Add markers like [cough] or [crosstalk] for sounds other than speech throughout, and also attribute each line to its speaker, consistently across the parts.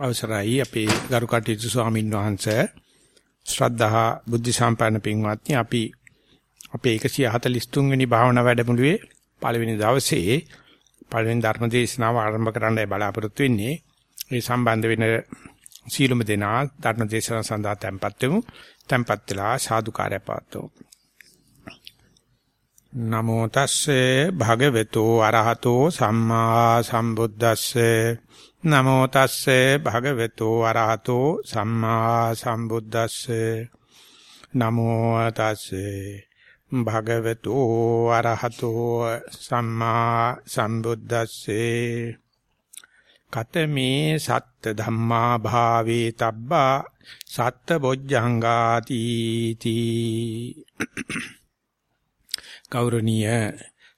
Speaker 1: අවසරයි. අපේ ගරු කටයුතු ස්වාමින් වහන්සේ ශ්‍රද්ධා බුද්ධ සම්පන්න පින්වත්නි අපි අපේ 143 වෙනි භාවනා වැඩමුළුවේ පළවෙනි දවසේ පළවෙනි ධර්ම දේශනාව ආරම්භ කරන්නයි බලාපොරොත්තු වෙන්නේ. ඒ සම්බන්ධ වෙන සීලම දෙනා ධර්ම දේශනාව සඳහා tempත් වෙමු. tempත් වෙලා සාදුකාරය පවත්වමු. නමෝ තස්සේ භගවතු අරහතෝ සම්මා සම්බුද්දස්සේ. නමෝ තස්සේ භගවතු අරහතෝ සම්මා සම්බුද්දස්සේ. නමෝ තස්සේ භගවතු අරහතෝ සම්මා සම්බුද්දස්සේ. කතමේ සත්ත ධම්මා භාවේ තබ්බා සත්ත බොජ්ජංගාති තී ගෞරවනීය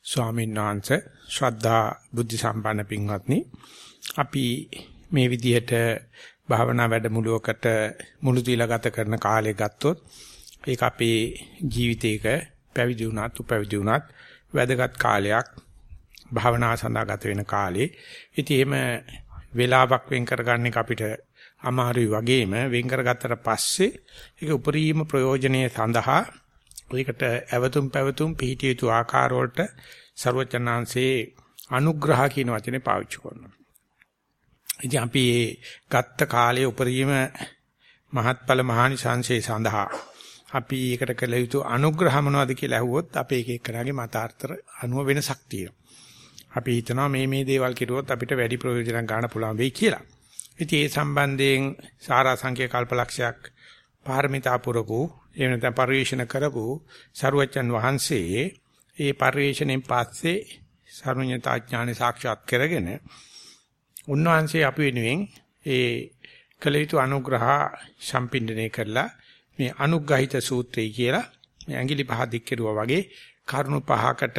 Speaker 1: ස්වාමීන් වහන්සේ ශ්‍රද්ධා බුද්ධ සම්පන්න පින්වත්නි අපි මේ විදිහට භාවනා වැඩමුළුවකට මුළු දීලා ගත කරන කාලය ගත්තොත් ඒක අපේ ජීවිතේක පැවිදි වුණත් උපැවිදි වුණත් වැදගත් කාලයක් භාවනා සඳහා ගත වෙන කාලේ. ඉතින් එහෙම වේලාවක් වෙන් කරගන්න එක අපිට අමාරුයි වගේම වෙන් කරගත්තට පස්සේ ඒක උපරිම ප්‍රයෝජනීය සඳහා ඒකට ඇවතුම් පැවතුම් පිහිටිය යුතු ආකාර වලට ਸਰවචනාංශේ අනුග්‍රහ කියන වචනේ පාවිච්චි කරනවා. ඉතින් අපි ගත්ත කාලයේ උපරිම මහත්ඵල මහානිසංශේ සඳහා අපි ඒකට කළ යුතු අනුග්‍රහ මොනවද කියලා අහුවොත් අපේ එක එක්කෙනාගේ මතාර්ථ අනුව වෙනසක් තියෙනවා. අපි හිතනවා මේ මේ දේවල් කිරුවොත් අපිට වැඩි ප්‍රයෝජනක් ගන්න පුළුවන් වෙයි කියලා. ඉතින් ඒ සම්බන්ධයෙන් සාරා සංඛ්‍ය කල්පලක්ෂයක් පාරමිතා පුරපු එහෙම නැත්නම් පරිශන කරපු සරුවච්චන් වහන්සේ ඒ පරිශනෙන් පස්සේ සරුඤ්ඤතා ඥානෙ සාක්ෂාත් කරගෙන උන්වහන්සේ අපි වෙනුවෙන් ඒ කළ යුතු අනුග්‍රහ සම්පින්දනය කරලා මේ අනුග්‍රහිත සූත්‍රය කියලා මේ ඇඟිලි පහ දික් කෙරුවා වගේ කරුණු පහකට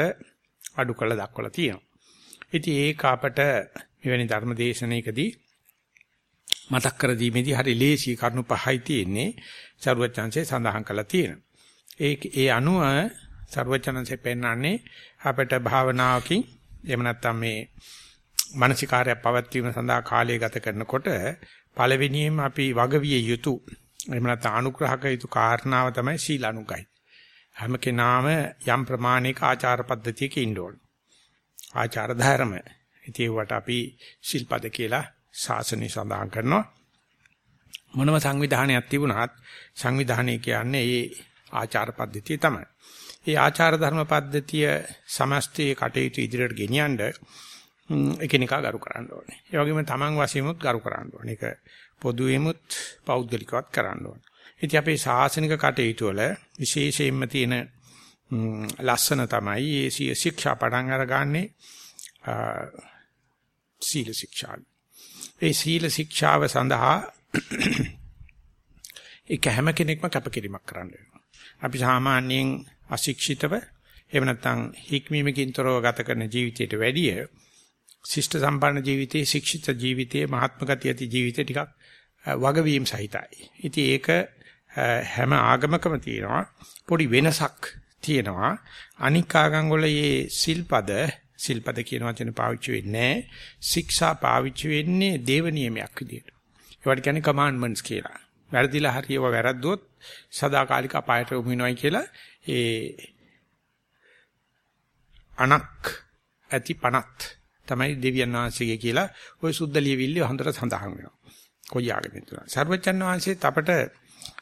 Speaker 1: අඩු කළ දක්වලා තියෙනවා. ඉතින් ඒක අපට මෙවැනි ධර්ම දේශනාවකදී මතක් කර දීමේදී හරි ලේසි කරුණු පහයි තියෙන්නේ ਸਰුවචනසේ සඳහන් කරලා තියෙනවා. ඒ ඒ අනුව ਸਰුවචනසේ පෙන්වන්නේ අපට භාවනාවකින් එහෙම නැත්නම් මේ මානසික කාර්යය පවත්වීම සඳහා කාලය ගත කරනකොට පළවෙනියෙන් අපි වගවිය යුතු එහෙම නැත්නම් අනුග්‍රහක යුතු කාරණාව තමයි සීල අනුගයි. හැම කෙනාම යම් ප්‍රමාණයක ආචාර පද්ධතියක ඉන්න ඕන. ආචාර ධර්ම. ඉතින් ඒවට අපි සිල්පද කියලා ශාසනය සඳහන් කරනවා. මොනම සංවිධානයක් තිබුණත් සංවිධානය කියන්නේ ඒ ආචාර පද්ධතිය තමයි. ඒ ආචාර ධර්ම පද්ධතිය සමස්තයේ කටයුතු ඉදිරියට ගෙනියන්න එකිනෙකා ගරු කරන්න ඕනේ. ඒ වගේම තමන් වශයෙන්මුත් ගරු කරන්න ඕනේ. ඒක පොදුවේමුත් පෞද්ගලිකවත් කරන්න ඕනේ. ඉතින් අපේ ශාසනික කටයුතු වල විශේෂයෙන්ම තියෙන ලස්සන තමයි මේ ශික්ෂා පටන් අරගන්නේ සීල ශික්ෂා. ඒ සීල ශික්ෂාව සඳහා ඒක හැම කෙනෙක්ම කැපකිරීමක් කරන්න වෙනවා. අපි සාමාන්‍යයෙන් අශික්ෂිතව එහෙම නැත්නම් හික්මීමකින් තොරව ගත කරන ජීවිතයට වැඩිය ශිෂ්ට සම්පන්න ජීවිතයේ ශික්ෂිත ජීවිතයේ මහත්ම ගතිය ඇති ජීවිතේ ටිකක් වගවීම් සහිතයි. ඉතින් ඒක හැම ආගමකම තියෙනවා පොඩි වෙනසක් තියෙනවා. අනික් ආගම් වල මේ සිල්පද සිල්පද කියන වචන පාවිච්චි වෙන්නේ ශික්ෂා පාවිච්චි වෙන්නේ දේව නියමයක් විදියට. ඒවට කියන්නේ කමාන්ඩ්මන්ට්ස් කියලා. වැරදිලා හරියව වැරද්දුවොත් සදාකාලික අපායට යොමු වෙනවයි කියලා ඒ අනක් ඇති පනත් තමයි දෙවියන් වහන්සේගේ කියලා ওই සුද්ධ ලියවිල්ල හොඳට සඳහන් වෙනවා. කොයි ආගමෙන් තුන. සර්වචන් වහන්සේත් අපට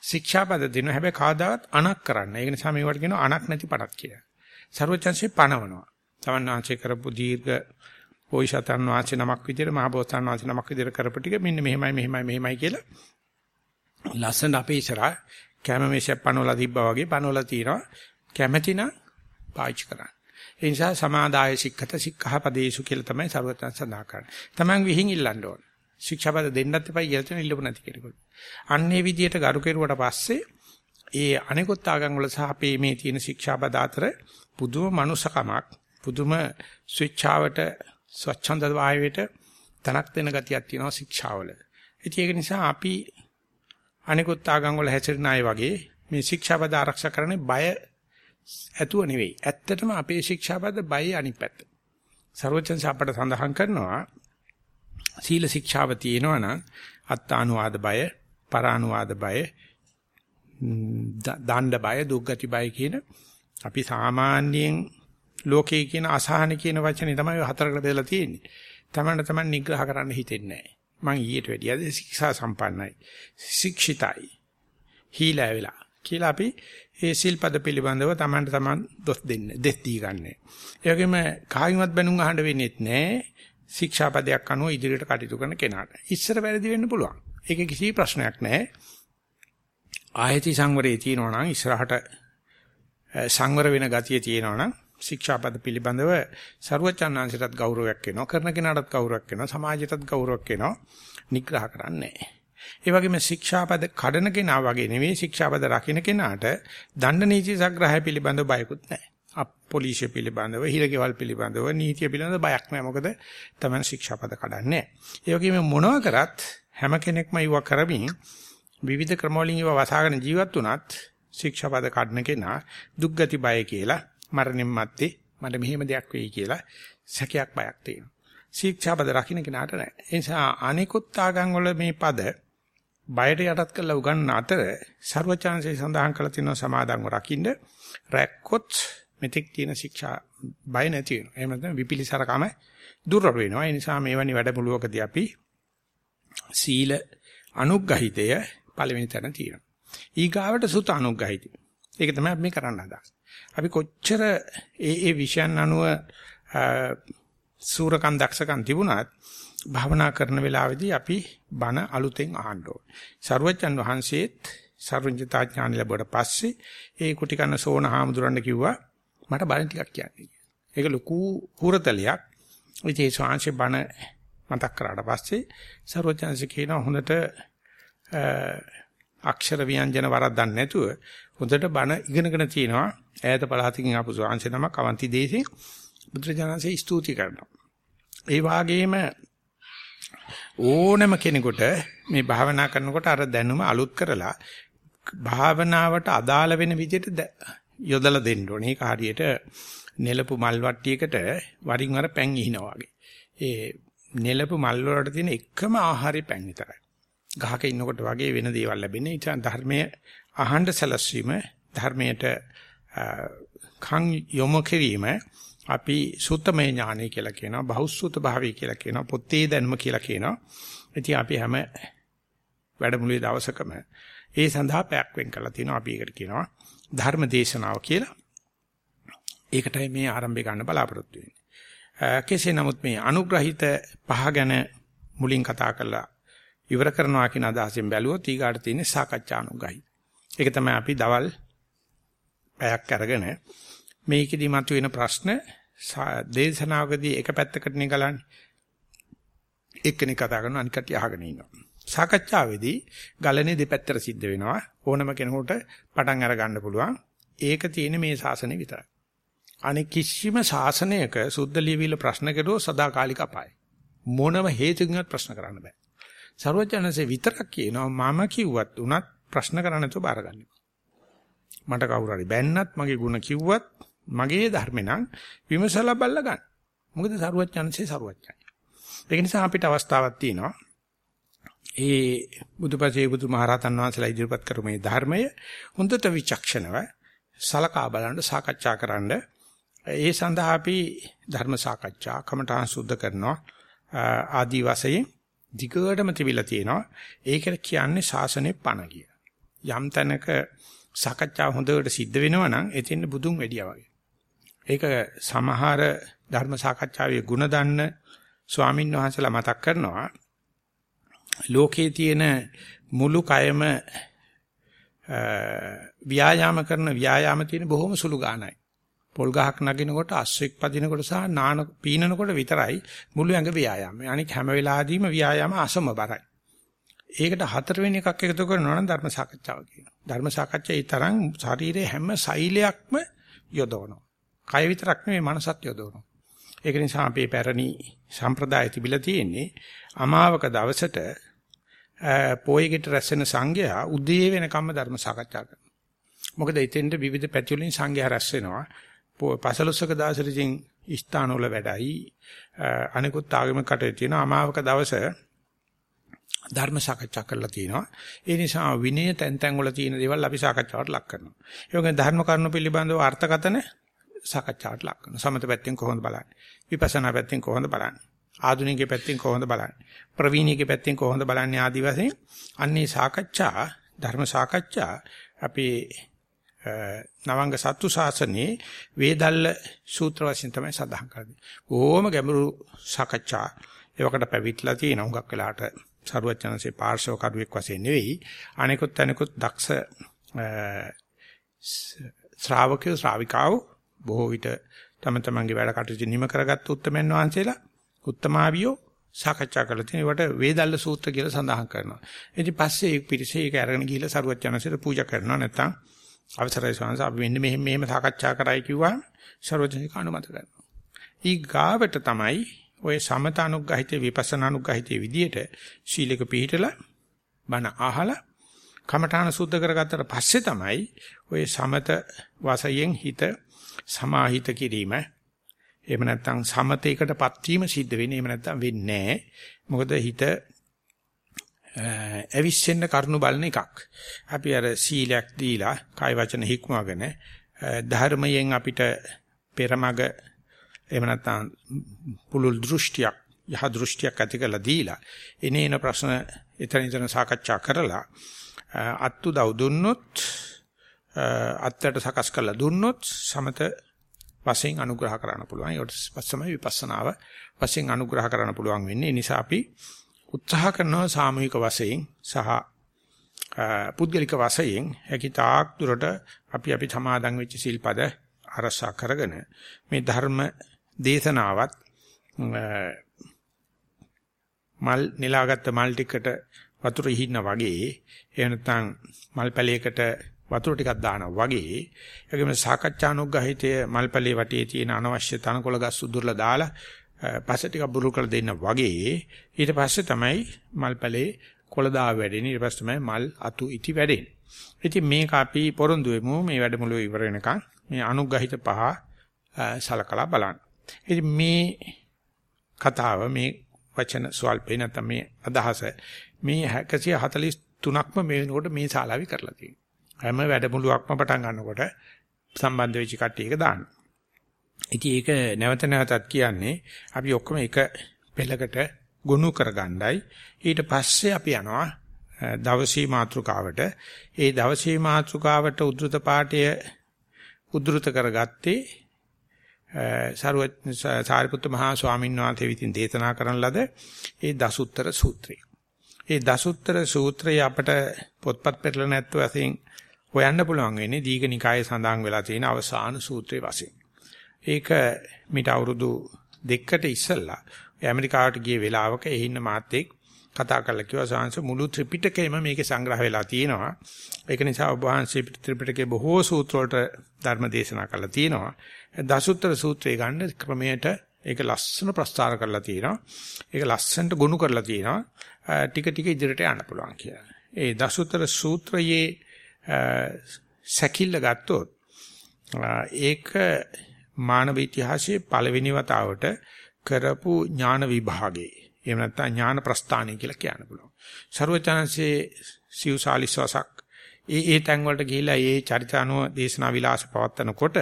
Speaker 1: ශික්ෂාපද දෙනවා. හැබැයි කාදාවත් අනක් කරන්න. ඒ නිසා මේවට කියනවා අනක් නැති පණක් කියලා. සර්වචන්සේ පණවනවා. තමන් වහන්සේ කරපු දීර්ඝ පොයිසතන් වහන්සේ නමක් විදිහට මහබෝසතන් වහන්සේ නමක් විදිහට කරපු ටික මෙන්න මෙහෙමයි මෙහෙමයි මෙහෙමයි කියලා ලස්සන අපේ ඉස්සරහා කැමමේෂ පනවලා තිබ්බා වගේ පනවලා තියනවා කැමැතිනම් පාවිච්චි කරන්න. ඒ නිසා සමාදාය සික්ඛත සික්ඛාපදේසු කියලා තමයි සර්වතන් සඳහන් කරන්නේ. Taman විහිං ඉල්ලන්න ඕන. ශික්ෂාපද දෙන්නත් එපා කියලා තියෙන ඉල්ලපු නැති කෙනෙකුට. අන්නේ විදියට ගරු කෙරුවට පස්සේ ඒ අනිකුත් ආගම් වල සහ අපේ මේ තියෙන ශික්ෂාපද අතර පුදුම මනුසකමක් පුදුම ස්විච්චාවට ස්වච්ඡන්ද වායුවට තනක් දෙන ගතියක් තියෙනවා ශික්ෂාවල. ඉතින් ඒක නිසා අපි අනිකුත් ආගම් වල හැසිරෙන අය වගේ මේ ශික්ෂාපද ආරක්ෂා කරන්නේ බය ඇතුව නෙවෙයි. ඇත්තටම අපේ ශික්ෂාපද බය අනිත් පැත්ත. සර්වචන්ස අපට සඳහන් කරනවා සීල ශික්ෂාව තියෙනවා නම් අත්තානුවාද බය, පරානුවාද බය, දණ්ඩ බය, දුක්ගති බය කියන අපි සාමාන්‍යයෙන් ලෝකේ කියන අසහන කියන වචනේ තමයි හතරකට බෙදලා තියෙන්නේ. තමන්න තමන් නිග්‍රහ කරන්න හිතෙන්නේ නැහැ. මං ඊට වැඩිය අද ශික්ෂා සම්පන්නයි. ශික්ෂිතයි. හීලා වෙලා. කියලා අපි ඒ සිල්පද පිළිබඳව තමන්ට තමන් දොස් දෙන්න දෙස් දී ගන්නෑ. ඒ වගේම කායිමත් බැනුම් අහන්න වෙන්නේත් නැහැ. ශික්ෂාපදයක් අනුව ඉදිරියට කටයුතු කරන කෙනාට. ඉස්සර වැරදි වෙන්න පුළුවන්. ඒක කිසි ප්‍රශ්නයක් නැහැ. ආයති සංවරයේ තියෙනවා නම් ඉස්සරහට සංවර වෙන ගතිය තියෙනවා නම් ශික්ෂාපද පිළිබඳව ਸਰුවචනාංශයටත් ගෞරවයක් වෙනවා කරන කෙනාටත් ගෞරවයක් වෙනවා සමාජයටත් ගෞරවයක් වෙනවා නිග්‍රහ කරන්නේ ඒ වගේම ශික්ෂාපද කඩන කෙනා වගේ නෙවෙයි ශික්ෂාපද රකින්න කෙනාට දණ්ඩ නීති සංග්‍රහය පිළිබඳව බයකුත් නැහැ. අප පොලිසිය පිළිබඳව හිරගෙවල් පිළිබඳව නීතිය පිළිබඳව බයක් නැහැ. මොකද තමයි ශික්ෂාපද කඩන්නේ. ඒ වගේම මොනවා කරත් හැම කෙනෙක්ම ඉව කරමින් විවිධ ක්‍රමවලින් ඉව වසාගෙන ජීවත් වුණත් ශික්ෂාපද කඩන කෙනා දුක්ගති බය කියලා මරණින් මත්තේ මට මෙහෙම දෙයක් වෙයි කියලා සැකයක් බයක් තියෙනවා. ශික්ෂාපද රකින්න කෙනාට නැහැ. ඒ නිසා අනිකුත් ආගම් වල මේ පද බයට යටත් කරලා උගන්වන අතර ਸਰවචාන්සේ සඳහන් කළ තියෙනවා සමාදන්ව රකින්න රැක්කොත් මෙතෙක් තියෙන ශික්ෂා බය නැති වෙනවා. එහෙම නැත්නම් විපිලිසරකම දුර්වල වෙනවා. ඒ නිසා මේවැනි වැඩමුළුවකදී අපි සීල අනුග්‍රහිතය පළවෙනි තැන තියෙනවා. ඊගාවට සුත අනුග්‍රහිතය. ඒක තමයි අපි කරන්න හදාගන්නේ. අපි කොච්චර ඒ ඒ විෂයන් අනුව සූරකම් දක්ෂකම් තිබුණත් භාවනා කරන වෙලාවේදී අපි බණ අලුතෙන් අහන්න ඕනේ. සරුවච්චන් වහන්සේත් සර්වඥතා ඥාන ලැබුවට පස්සේ ඒ කුටි කන්න සෝන හාමුදුරන්ට කිව්වා මට බණ ටිකක් කියන්න. ඒක ලොකු හුරතලයක්. ඉතින් ඒ ශාංශේ බණ මතක් කරාට පස්සේ සර්වඥාන්සේ කියනවා හොඳට අක්ෂර ව්‍යංජන වරද්දන්න නැතුව හොඳට බණ ඉගෙනගෙන තිනවා ඈත පළාතකින් ආපු ශාංශේ නමක් අවන්ති දේශේ බුදුරජාණන්සේ ස්තුති කරනවා. ඒ වාගේම ඕනම කෙනෙකුට මේ භාවනා කරනකොට අර දැනුම අලුත් කරලා භාවනාවට අදාළ වෙන විදිහට යොදලා දෙන්න ඕනේ. ඒක හරියට නෙලපු මල් වට්ටියකට වරින් වර පැන් ඉහිනවා වගේ. ඒ නෙලපු මල් වලට තියෙන එකම ආහාරي පැන් විතරයි. ගහක ඉන්නකොට වගේ වෙන දේවල් ලැබෙන්නේ. ඒ ධර්මයේ අහඬ සැලැස්වීම ධර්මයට කන් යොමු කිරීම අපි සුත්තමේ ඥානය කියලා කියනවා බහුසුත භාවය කියලා කියනවා පොතේ දැනුම කියලා කියනවා. ඉතින් අපි හැම වැඩමුළුවේ දවසකම ඒ සඳහා පැයක් වෙන් කරලා තිනවා. අපි ඒකට කියනවා ධර්ම දේශනාව කියලා. ඒකටයි මේ ආරම්භය ගන්න බලාපොරොත්තු වෙන්නේ. කෙසේ නමුත් මේ අනුග්‍රහිත පහ ගැන මුලින් කතා කරලා ඉවර කරනවා කියන අදහසෙන් බැලුවොත් ඊගාට තියෙන්නේ සාකච්ඡානුග්‍රහිත ඒක තමයි අපි දවල් පැයක් අරගෙන මේකෙදි මතුවෙන ප්‍රශ්න දේශනාවකදී එක පැත්තකට නිකලන්නේ එක්කෙනෙක් කතා කරනවා අනික කටිය අහගෙන ඉන්නවා. සාකච්ඡාවේදී ගලනේ දෙපැත්තට සිද්ධ වෙනවා. ඕනම කෙනෙකුට පටන් අර ගන්න පුළුවන්. ඒක තියෙන මේ ශාසනය විතරයි. අනෙක් කිසිම ශාසනයක සුද්ධ ලියවිල ප්‍රශ්න කෙරුවොත් සදාකාලික අපායයි. මොනම හේතුකින්වත් ප්‍රශ්න කරන්න බෑ. සර්වඥාන්සේ විතරක් කියනවා මම කිව්වත් උනත් ප්‍රශ්න කරන්න නැතුව බාරගන්න. මට කවුරු හරි බැන්නත් මගේ ಗುಣ කිව්වත් මගේ ධර්මේ නම් විමසලා බලලා ගන්න. මොකද සරුවච්චන්සේ සරුවච්චයි. ඒක නිසා අපිට අවස්ථාවක් තියෙනවා. ඒ බුදුපසේ බුදුමහරහතන් වහන්සේලා ඉදිරිපත් කරු මේ ධර්මය හොඳට විචක්ෂණව සලකා බලන්න සාකච්ඡා කරන්න ඒ සඳහා අපි ධර්ම සාකච්ඡා කමඨාන් සුද්ධ කරනවා ආදී වශයෙන් දිගටම තිබිලා තියෙනවා ඒකට කියන්නේ ශාසනේ පණ කිය. යම් තැනක සාකච්ඡා හොඳට සිද්ධ වෙනවා නම් එතෙන් බුදුන් වැඩියා වගේ. ඒක සමහර ධර්ම සාකච්ඡාවේ ಗುಣ දන්න ස්වාමින් වහන්සේලා මතක් කරනවා ලෝකේ තියෙන මුළු කයම ව්‍යායාම කරන ව්‍යායාම තියෙන බොහොම සුළු ගානයි. පොල් ගහක් නගිනකොට අස්සෙක් පදිනකොට සහ නාන පීනනකොට විතරයි මුළු ඇඟ ව්‍යායාම. අනික හැම වෙලාවෙදීම ව්‍යායාම අසමබරයි. ඒකට හතරවෙනි එකක් එකතු කරනවා නම් ධර්ම සාකච්ඡාව කියනවා. ධර්ම සාකච්ඡා ඒ තරම් ශරීරයේ හැම සෛලයක්ම යොදවනවා. කය විතරක් නෙවෙයි මනසත් යොදවනවා. ඒක නිසා අපේ පැරණි සම්ප්‍රදාය තිබිලා තියෙන්නේ අමාවක දවසට පොයේකට රැස්වෙන සංඝයා උදේ වෙනකම්ම ධර්ම සාකච්ඡා කරනවා. මොකද එතෙන්ට විවිධ පැති වලින් සංඝයා රැස් වෙනවා. පසළොස්වක දවසට ඉතින් ස්ථාන වල වැඩයි. අනිකුත් ආගමික කටයුතු තියෙනවා. අමාවක දවසේ ධර්ම සාකච්ඡා කරලා තියෙනවා. ඒ නිසා විනය තැන් තැන් වල තියෙන දේවල් අපි සාකච්ඡාවට ලක් කරනවා. ඒ වගේම ධර්ම කරුණු පිළිබඳව අර්ථකතන සාකච්ඡාවට ලක් කරනවා. සමත පැත්තෙන් කොහොමද බලන්නේ? විපස්සනා පැත්තෙන් කොහොමද බලන්නේ? ආධුනිකයේ පැත්තෙන් කොහොමද බලන්නේ? ප්‍රවීණිකයේ පැත්තෙන් කොහොමද බලන්නේ ආදි වශයෙන් අන්නේ සාකච්ඡා ධර්ම සාකච්ඡා අපේ නවංග සත්තු ශාසනයේ වේදල්ල සූත්‍ර වශයෙන් තමයි සඳහන් කරන්නේ. ඕම ගැඹුරු සාකච්ඡා ඒවකට පැවිట్లా තියෙන උඟක් වෙලාට සරුවචනසේ පාර්ශව කරුවෙක් වශයෙන් නෙවෙයි අනිකුත් අනිකුත් දක්ෂ ශ්‍රාවකයෝ ශ්‍රාවිකාවෝ බොහෝ විට තම තමන්ගේ වැඩ කටයුතු නිම කරගත් උත්තමයන් වහන්සේලා උත්තමාවියෝ සාකච්ඡා කරලා තියෙන ඒවට වේදල්ල සූත්‍ර කියලා සඳහන් කරනවා. ඉතින් පස්සේ ඒ පිරිසේ ඒක අරගෙන ගිහිල්ලා සරුවචනසේට පූජා කරනවා නැත්නම් අවසරයි ස්වාමීන් අපි මෙන්න මෙහෙම මෙහෙම සාකච්ඡා කරයි කිව්වා සරුවචනික අනුමත කරනවා. ඊ ගාවට තමයි ඔය සමත අනුග්‍රහිතේ විපස්සනා අනුග්‍රහිතේ විදියට ශීලක පිළිහිටලා බණ අහලා කමඨාන සුද්ධ කරගත්තට පස්සේ තමයි ඔය සමත වාසයෙන් හිත සමාහිත කිරීම. එහෙම නැත්නම් සමතේකටපත් වීම සිද්ධ වෙන්නේ. එහෙම නැත්නම් වෙන්නේ නැහැ. මොකද හිත ඇවිස්සෙන්න කරුණු බලන එකක් අපි අර සීලයක් දීලා කාය වචන හික්මවගෙන ධර්මයෙන් අපිට පෙරමග එහෙම නැත්නම් පුළුල් දෘෂ්ටියක් යහ දෘෂ්ටියක් ඇති කරලා දීලා එනේන ප්‍රශ්න එතන එතන සාකච්ඡා කරලා අත්තු දව් දුන්නොත් අත්තට සකස් කරලා දුන්නොත් සමත වශයෙන් අනුග්‍රහ කරන්න පුළුවන්. ඒකට පස්සමයි විපස්සනාව වශයෙන් අනුග්‍රහ කරන්න පුළුවන් වෙන්නේ. ඒ නිසා අපි උත්සාහ කරනවා සාමූහික වශයෙන් සහ පුද්ගලික වශයෙන් හැකිතාක් දුරට අපි අපි සමාදන් වෙච්ච සිල්පද අරසා කරගෙන මේ ධර්ම දේශනාවත් මල් නෙලාගත්ත මල් ටිකට වතුර ඉහින්න වගේ එහෙම නැත්නම් මල් පැලයකට වතුර ටිකක් දානවා වගේ ඒගොම සාකච්ඡානුග්‍රහිතය මල් පැලේ වටේ තියෙන අනවශ්‍ය තනකොළ ගස් උදුරලා දාලා පස්සේ ටිකක් බුරු කරලා දෙන්න වගේ ඊට පස්සේ තමයි මල් පැලේ කොළ දාව වැඩෙන්නේ ඊට පස්සේ තමයි මල් අතු ඉති වැඩෙන්නේ ඉතින් මේක අපි පොරොන්දු වෙමු මේ වැඩමුළුව ඉවර වෙනකන් මේ අනුග්‍රහිත පහ සලකලා බලන්න ඉතින් මේ කතාව මේ වචන ස්වල්පේ නැත්නම් මේ අදහස මේ 143ක්ම මේ වෙනකොට මේ ශාලාවේ කරලා තියෙනවා. හැම වැඩමුළුවක්ම පටන් ගන්නකොට සම්බන්ධ වෙච්ච කට්ටිය එක දාන්න. ඉතින් ඒක නැවත නැවතත් කියන්නේ අපි ඔක්කොම එක පෙළකට ගොනු කරගන්නයි ඊට පස්සේ අපි යනවා දවසේ මාතෘකාවට ඒ දවසේ මාතෘකාවට උද්දෘත පාඨය උද්දෘත කරගත්තේ සරුවත් සාරිපුත්ත මහා ස්වාමීන් වහන්සේ විසින් දේශනා කරන ලද ඒ දසුත්තර සූත්‍රය. ඒ දසුත්තර සූත්‍රය අපට පොත්පත් පෙරලන ඇත්ත වශයෙන් හොයන්න පුළුවන් වෙන්නේ දීඝනිකායේ සඳහන් වෙලා තියෙන අවසාන සූත්‍රයේ වශයෙන්. ඒක මිට අවුරුදු දෙකකට ඉස්සෙල්ලා ඇමරිකාවට ගිය වෙලාවක එහි ඉන්න මාත්‍යෙක් කතා කරලා කිව්වා සාංශ මුළු ත්‍රිපිටකයම මේකේ සංග්‍රහ වෙලා තියෙනවා. ඒක නිසා ඔබ වහන්සේ ත්‍රිපිටකයේ බොහෝ සූත්‍ර වලට ධර්ම දේශනා කරලා තියෙනවා. දසුත්තර සූත්‍රය ගන්න ක්‍රමයට ඒක ලස්සන ප්‍රස්තාර කරලා තියෙනවා. ඒක ලස්සනට ගොනු කරලා තියෙනවා. ටික ටික ඉදිරියට යන්න පුළුවන් කියලා. ඒ දසුත්තර සූත්‍රයේ සැකිල්ල ගත්තොත් ඒක මානව ඉතිහාසයේ පළවෙනි වතාවට කරපු ඥාන විභාගේ එහෙම නැත්නම් ඥාන ප්‍රස්ථානය කියලා කියන්න පුළුවන්. ਸਰවචනන්සේ සිව්සාලිස්වසක් ඒ ඒ තැන් වලට ගිහිලා ඒ චරිතානුව දේශනා විලාස පවත්නකොට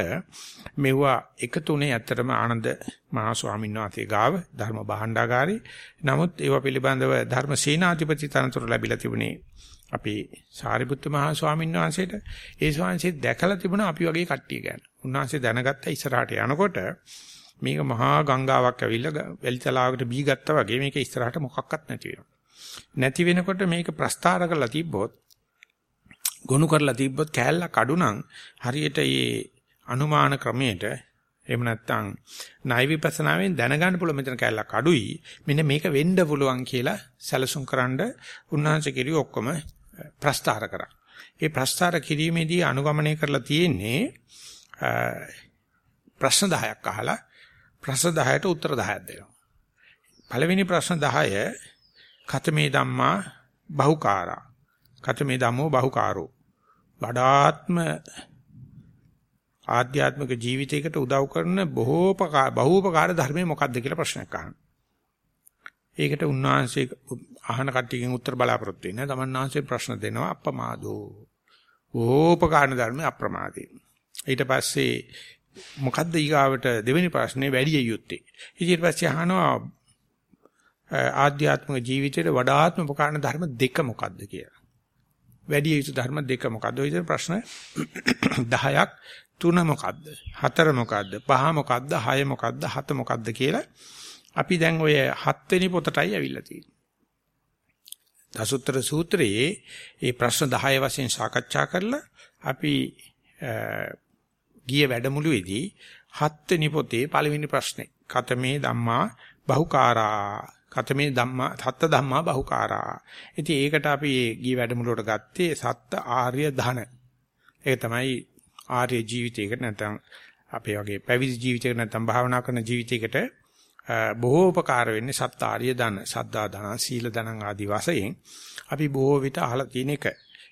Speaker 1: මෙවුවා එකතුනේ ඇත්තටම ආනන්ද මහා ස්වාමීන් වහන්සේ ගාව ධර්ම භාණ්ඩාගාරේ. නමුත් ඒව පිළිබඳව ධර්ම සේනාධිපති තනතුර ලැබිලා තිබුණේ අපි සාරිපුත්ත මහා ස්වාමීන් වහන්සේට ඒ ස්වාමීන් දැකලා තිබුණා අපි වගේ කට්ටිය ගැන. උන්වහන්සේ දැනගත්ත ඉස්සරහට යනකොට මේක මහා ගංගාවක් ඇවිල්ලා වැලිතලාවකට බී ගත්තා වගේ මේක ඉස්සරහට මොකක්වත් නැති වෙනවා. නැති වෙනකොට මේක ප්‍රස්තාර කරලා තිබ්බොත් ගොනු කරලා තිබ්බොත් කෑල්ලක් අඩු නම් හරියට මේ අනුමාන ක්‍රමයට එහෙම නැත්නම් ණය විපස්සනාවෙන් දැනගන්න පුළුවන් මෙතන කැලලක් අඩුයි මෙන්න මේක වෙන්න පුළුවන් කියලා සැලසුම් කරන්න උන්වහන්සේ කිරි ඔක්කොම ප්‍රස්තාර කරා. ඒ ප්‍රස්තාර කිරීමේදී අනුගමනය කරලා තියෙන්නේ ප්‍රශ්න 10ක් අහලා ප්‍රශ්න 10ට උත්තර 10ක් දෙනවා. පළවෙනි ප්‍රශ්න 10 කතමේ ධම්මා බහුකාරා. කතමේ ධම්මෝ බහුකාරෝ. වඩාත්ම ආධ්‍යාත්මික ජීවිතයකට උදව් කරන බොහෝපකාර බහූපකාර ධර්මයේ මොකක්ද කියලා ප්‍රශ්නයක් අහනවා. ඒකට උන්වහන්සේ අහන කට්ටියකින් උත්තර බලාපොරොත්තු වෙන්නේ නැහැ. තමන්වහන්සේ ප්‍රශ්න දෙනවා අප්‍රමාදෝ. ඕපකාරණ ධර්ම අප්‍රමාදී. ඊට පස්සේ මොකද්ද ඊගාවට දෙවෙනි ප්‍රශ්නේ වැඩි යුත්තේ. ඊට පස්සේ අහනවා ආධ්‍යාත්මික ජීවිතේට වඩාත්ම උපකාරණ ධර්ම දෙක මොකද්ද කියලා. වැඩි යුතු ධර්ම දෙක මොකද්ද? ඔය විදිහට ප්‍රශ්න 10ක් තුන මොකද්ද? හතර මොකද්ද? පහ මොකද්ද? හය මොකද්ද? හත මොකද්ද කියලා අපි දැන් ඔය හත්වෙනි පොතටයි ඇවිල්ලා තියෙන්නේ. දසුත්තර සූත්‍රයේ මේ ප්‍රශ්න 10 වශයෙන් සාකච්ඡා කරලා අපි ගිය වැඩමුළුවේදී හත්වෙනි පොතේ පළවෙනි ප්‍රශ්නේ කතමේ ධම්මා බහුකාරා කතමේ ධම්මා සත්ත ධම්මා බහුකාරා. ඉතින් ඒකට අපි ගිය වැඩමුළුවට ගත්තේ සත්ත ආර්ය ධන. ඒක තමයි ආර්ය ජීවිතයකට නැත්නම් අපේ වගේ පැවිදි ජීවිතයකට නැත්නම් භාවනා කරන ජීවිතයකට බොහෝ උපකාර වෙන්නේ සත්ත ආර්ය ධන, සද්දා ධන, සීල ධන ආදී වශයෙන් අපි බොහෝ විට අහලා තියෙන එක.